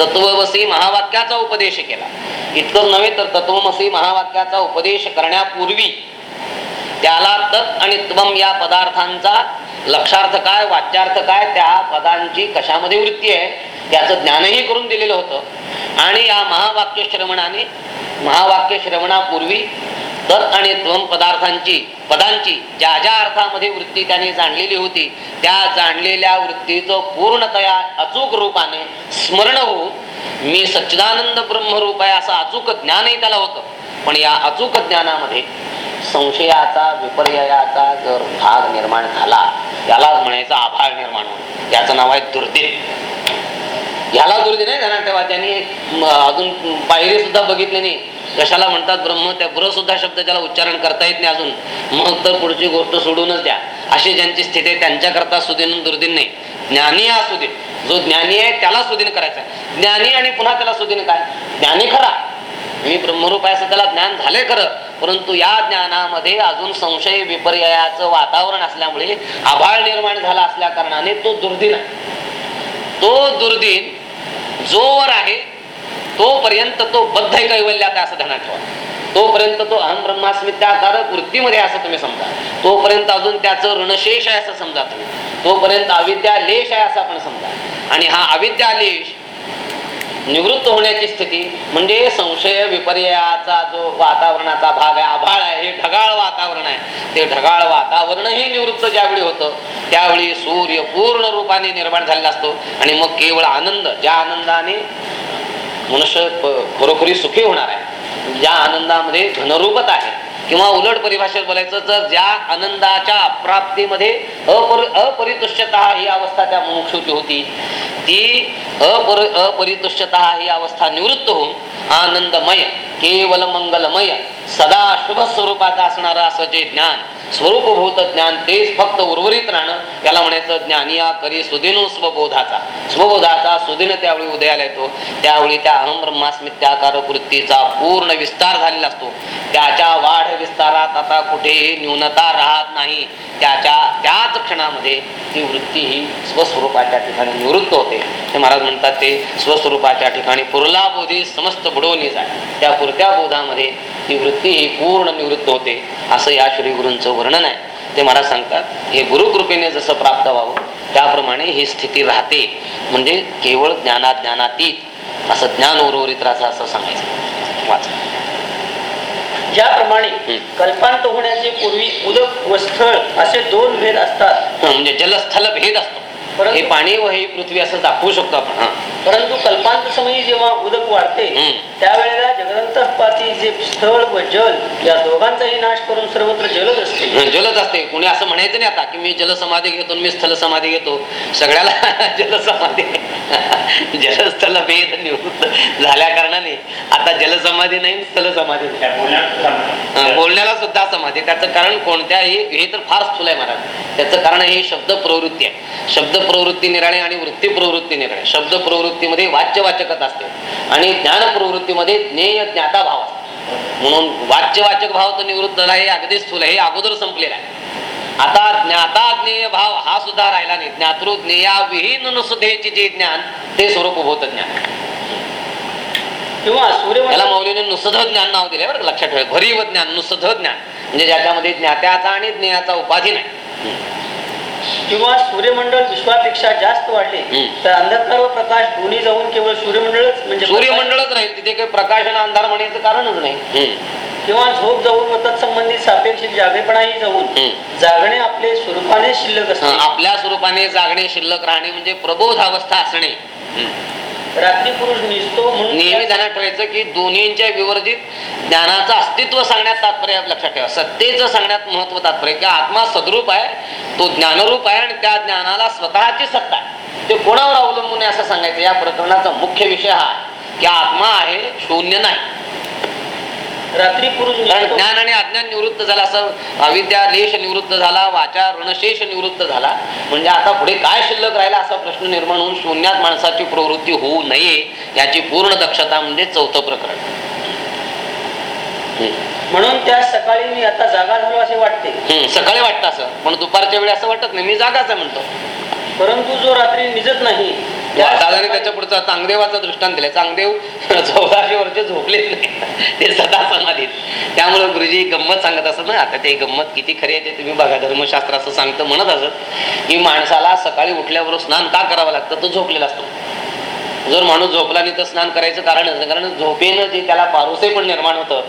तत्वमसी महावाक्याचा उपदेश केला. इतकं नव्हे तर तत्वमसी महावाक्याचा उपदेश करण्यापूर्वी त्याला तत् आणि त्वम या पदार्थांचा लक्षार्थ काय वाच्यार्थ काय त्या पदांची कशामध्ये वृत्ती आहे त्याचं ज्ञानही करून दिलेलं होतं. आणि या महावाक्य श्रवणाने महावाक्य श्रवणापूर्वी तर आणि त्वम पदार्थांची पदांची ज्या ज्या अर्थामध्ये वृत्ती त्याने जाणलेली होती त्या जाणलेल्या वृत्तीचं पूर्णतया अचूक रूपाने स्मरण होऊन मी सच्चिदानंद ब्रह्मरूप आहे असं अचूक ज्ञानही त्याला होतं. पण या अचूक ज्ञानामध्ये संशयाचा विपर्याचा जर भाग निर्माण झाला त्याला म्हणायचा आभाळ निर्माण होतो याचं नाव आहे दुर्दिन. याला दुर्दिन आहे ध्यानात ठेवा. त्यांनी अजून पायरी सुद्धा बघितली नाही. कशाला म्हणतात ब्रह्म? त्या ब्र सुद्धा शब्द त्याला उच्चारण करता येत नाही अजून. मग तर पुढची गोष्ट सोडूनच द्या. अशी ज्यांची स्थिती आहे त्यांच्याकरता सुदिन दुर्दिन नाही. ज्ञानी हा सुदिन. जो ज्ञानी आहे त्याला सुदिन करायचा ज्ञानी आणि पुन्हा त्याला सुदिन काय? ज्ञानी खरा. मी ब्रह्मरूप आहे असं त्याला ज्ञान झाले खरं. परंतु या ज्ञानामध्ये अजून संशय विपर्यायाचं वातावरण असल्यामुळे आभाळ निर्माण झाला असल्या कारणाने तो दुर्दिन आहे. तो दुर्दिन जोवर आहे तोपर्यंत तो बद्ध कैवल्यात असं ध्यानात ठेवा. तोपर्यंत तो अहम ब्रह्मास्मित्याकारक वृत्तीमध्ये असं तुम्ही समजा. तोपर्यंत अजून त्याचं ऋणशेष आहे असं समजा तुम्ही. तोपर्यंत अविद्या लेश आहे असं आपण समजा. आणि हा अविद्या लेश निवृत्त होण्याची स्थिती म्हणजे संशय विपर्याचा जो वातावरणाचा भाग आहे आभाळ आहे हे ढगाळ वातावरण आहे. ते ढगाळ वातावरणही निवृत्त ज्यावेळी होतं त्यावेळी सूर्य पूर्ण रूपाने निर्माण झालेला असतो. आणि मग केवळ आनंद ज्या आनंदाने मनुष्य खरोखरी सुखी होणार आहे ज्या आनंदामध्ये घनरूपत आहे. किंवा उलट परिभाषेत बोलायचं तर ज्या आनंदाच्या प्राप्तीमध्ये अपर अपरितुष्यता ही अवस्था त्या मुमुक्षूची होती ती अपर अपरितुष्यता ही अवस्था निवृत्त होऊन आनंदमय केवल मंगलमय सदा शुभ स्वरूपात असणारं असं जे ज्ञान स्वरूपभूत ज्ञान तेच फक्त उर्वरित राहणं त्याला म्हणायचं ज्ञानिया करी सुदिनो स्वबोधाचा. स्वबोधाचा सुदिन त्यावेळी उदयाला येतो. त्यावेळी त्या अहम ब्रह्मास्मित्याकार वृत्तीचा पूर्ण विस्तार झालेला असतो. त्याच्या वा विस्तारात आता कुठेही न्यूनता राहत नाही. त्याच्या त्याच क्षणामध्ये ती वृत्ती ही स्वस्वरूपाच्या ठिकाणी निवृत्त होते. हे महाराज म्हणतात ते स्वस्वरूपाच्या ठिकाणी पुरला बोधी समस्त बुडवली जाय त्या पुरत्या बोधामध्ये ती वृत्ती ही पूर्ण निवृत्त होते. असं या श्री गुरूंचं वर्णन आहे. ते महाराज सांगतात हे गुरुकृपेने जसं प्राप्त व्हावं त्याप्रमाणे ही स्थिती राहते. म्हणजे केवळ ज्ञानात ज्ञानातीत असं ज्ञान उर्वरित राहतं असं सांगायचं. वाचा. ज्याप्रमाणे. कल्पांत होण्याचे पूर्वी उदक व स्थळ असे दोन भेद असतात म्हणजे जलस्थल भेद असतो हे पाणी व ही पृथ्वी असं दाखवू शकतो आपण. परंतु कल्पांत समयी जेव्हा उदक वाढते. त्यावेळेला जगदंतपाती जे स्थळ व जल या दोघांचाही नाश करून सर्वत्र जलच असते. जलच असते. कोणी असं म्हणायचं नाही आता की मी जलसमाधी घेतो मी स्थल समाधी घेतो. सगळ्याला जलसमाधी. जलस्थल भेद निवृत्त झाल्या कारणाने आता जलसमाधी नाही स्थल समाधी बोलण्याला सुद्धा समाधी. त्याचं कारण कोणत्याही हे तर फार स्थूल आहे महाराज. त्याचं कारण हे शब्द प्रवृत्ती आहे. शब्द प्रवृत्ती निराळे आणि वृत्ती प्रवृत्ती निराळे शब्द प्रवृत्तीमध्ये वाच्यवाचकता असते. आणि ज्ञान प्रवृत्तीमध्ये ज्ञेय ज्ञाता भाव असतो. म्हणून वाच्यवाचक भाव तर निवृत्त झाला हे अगदी स्थूल आहे हे अगोदर संपलेला आहे. आता ज्ञाता ज्ञेय भाव हा सुद्धा राहिला नाही. ज्ञातृ ज्ञेया विहीन नुसुधेचे जे ज्ञान ते स्वरूप होत ज्ञान. किंवा त्याला मौलीने नुसध ज्ञान नाव दिले बरं लक्षात ठेवा. भरीव ज्ञान नुसध ज्ञान. म्हणजे ज्याच्यामध्ये ज्ञात्याचा आणि ज्ञेयाचा उपाधी नाही. किंवा सूर्यमंडळ विश्वापेक्षा जास्त वाढले. तर अंधकार व प्रकाश दोन्ही जाऊन केवळ सूर्यमंडळच म्हणजे सूर्यमंडळच राहील तिथे काही प्रकाश आणि अंधार म्हणायचं कारणच नाही. किंवा झोप जाऊन व तत्संबंधित सापेक्षिक जागेपणाही जाऊन. जागणे आपले स्वरूपाने शिल्लक असते. आपल्या स्वरूपाने जागणे शिल्लक राहणे म्हणजे प्रबोध अवस्था असणे रात्री पुरुष निसतो म्हणून नेहमी ध्यानात ठेवायचं की दोन्हींच्या विवर्जित ज्ञानाचं अस्तित्व सांगण्यात तात्पर्य लक्षात ठेवा. सत्तेचं सांगण्यात महत्त्व तात्पर्य की आत्मा सद्रूप आहे तो ज्ञानरूप आहे आणि त्या ज्ञानाला स्वतःची सत्ता आहे. ते कोणावर अवलंबून आहे असं सांगायचं? या प्रकरणाचा मुख्य विषय हा आहे की आत्मा आहे शून्य नाही. रात्री पुरुष कारण ज्ञान आणि अज्ञान निवृत्त झाला असं अविद्या लेश निवृत्त झाला वाचा ऋणशेष निवृत्त झाला. म्हणजे आता पुढे काय शिल्लक राहिला असा प्रश्न निर्माण होऊन शून्यात माणसाची प्रवृत्ती होऊ नये याची पूर्ण दक्षता म्हणजे चौथं प्रकरण. म्हणून त्या सकाळी मी आता जागा झालो असे वाटते. सकाळी वाटतं असं. पण दुपारच्या वेळी असं वाटत नाही. मी जागाच म्हणतो. परंतु जो रात्री निजत नाही दादाने त्याच्या पुढचा चांगदेवाचा दृष्टांत दिला चांगदेव चौदाशे वर्ष झोपलेच नाही. ते सदा समाधीत. त्यामुळे गुरुजी गंमत सांगत असत ना आता ते गंमत किती खरी आहे ते तुम्ही बघा. धर्मशास्त्र असं सांगतं म्हणत असत की माणसाला सकाळी उठल्यावर स्नान का करावं लागतं? तो झोपलेला असतो. जर माणूस झोपला नाही तर स्नान करायचं कारणच नाही कारण झोपेनं जे त्याला पारोसे पण निर्माण होतं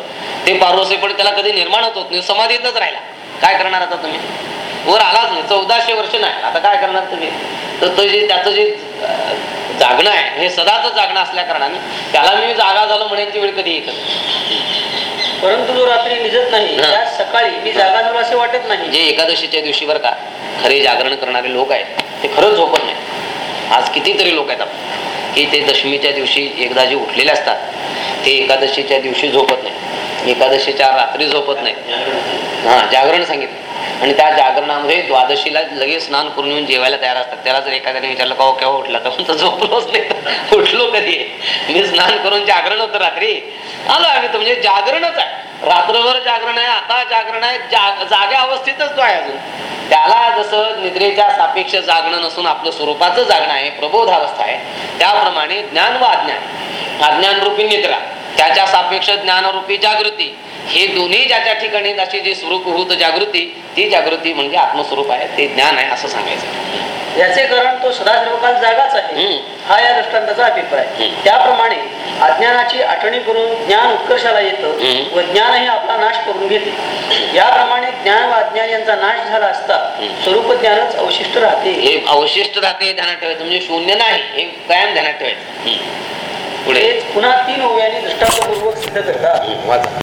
ते पारोसे पण त्याला कधी निर्माण होत नाही. समाधीतच राहिला. काय करणार आता तुम्ही? वर आलाच नाही चौदाशे वर्ष नाही. आता काय करणार तुम्ही? तर तो जे त्याचं जे जागणं आहे हे सदाच जागणं असल्या कारणाने त्याला मी जागा झालो म्हणायची वेळ कधी येत परंतु जो रात्री निजत नाही. त्या सकाळी मी जागा झालो असे वाटत नाही. जे एकादशीच्या दिवशी बरं का खरे जागरण करणारे लोक आहेत ते खरंच झोपत नाही आज कितीतरी लोक आहेत आपण की ते दशमीच्या दिवशी एकदा जे उठलेले असतात ते एकादशीच्या दिवशी झोपत नाही एकादशीच्या रात्री झोपत नाही हा जागरण सांगितलं. आणि त्या जागरणामध्ये द्वादशीला लगेच स्नान करून येऊन जेवायला तयार असतात. त्याला जर एखाद्याने विचारलं का हो, केव्हा उठला? तर म्हणतो झोपलोच नाही. उठलो कधी? मी स्नान करून जागरण होतं रात्री. आलो आम्ही तर म्हणजे जागरणच आहे. रात्रभर जागरण आहे आता जागरण आहे जाग जाग्या अवस्थेतच तो आहे अजून. त्याला जसं निद्रेच्या सापेक्ष जागणं नसून आपलं स्वरूपाचं जागणं आहे प्रबोध अवस्था आहे त्याप्रमाणे ज्ञान व अज्ञान अज्ञानरूपी निद्रा त्याच्या सापेक्ष ज्ञानरूपी जागृती हे दोन्ही ज्याच्या ठिकाणी त्याची जी स्वरूपभूत जागृती ती जागृती म्हणजे आत्मस्वरूप आहे ते ज्ञान आहे असं सांगायचं. याचे कारण तो सदा सर्वकाल जागाच आहे. हा या दृष्टांताचा अभिप्राय. त्याप्रमाणे अज्ञानाची आठवणी करून ज्ञान उत्कर्षाला येतं. व ज्ञान हे आपला नाश करून घेते. याप्रमाणे ज्ञान व अज्ञान यांचा नाश झाला असता. स्वरूप ज्ञानच अवशिष्ट राहते. हे अवशिष्ट राहते हे ध्यानात ठेवायचं म्हणजे शून्य नाही हे कायम ध्यानात ठेवायचं. पुन्हा तीन ओव्याने दृष्टांतपूर्वक सिद्ध करतात.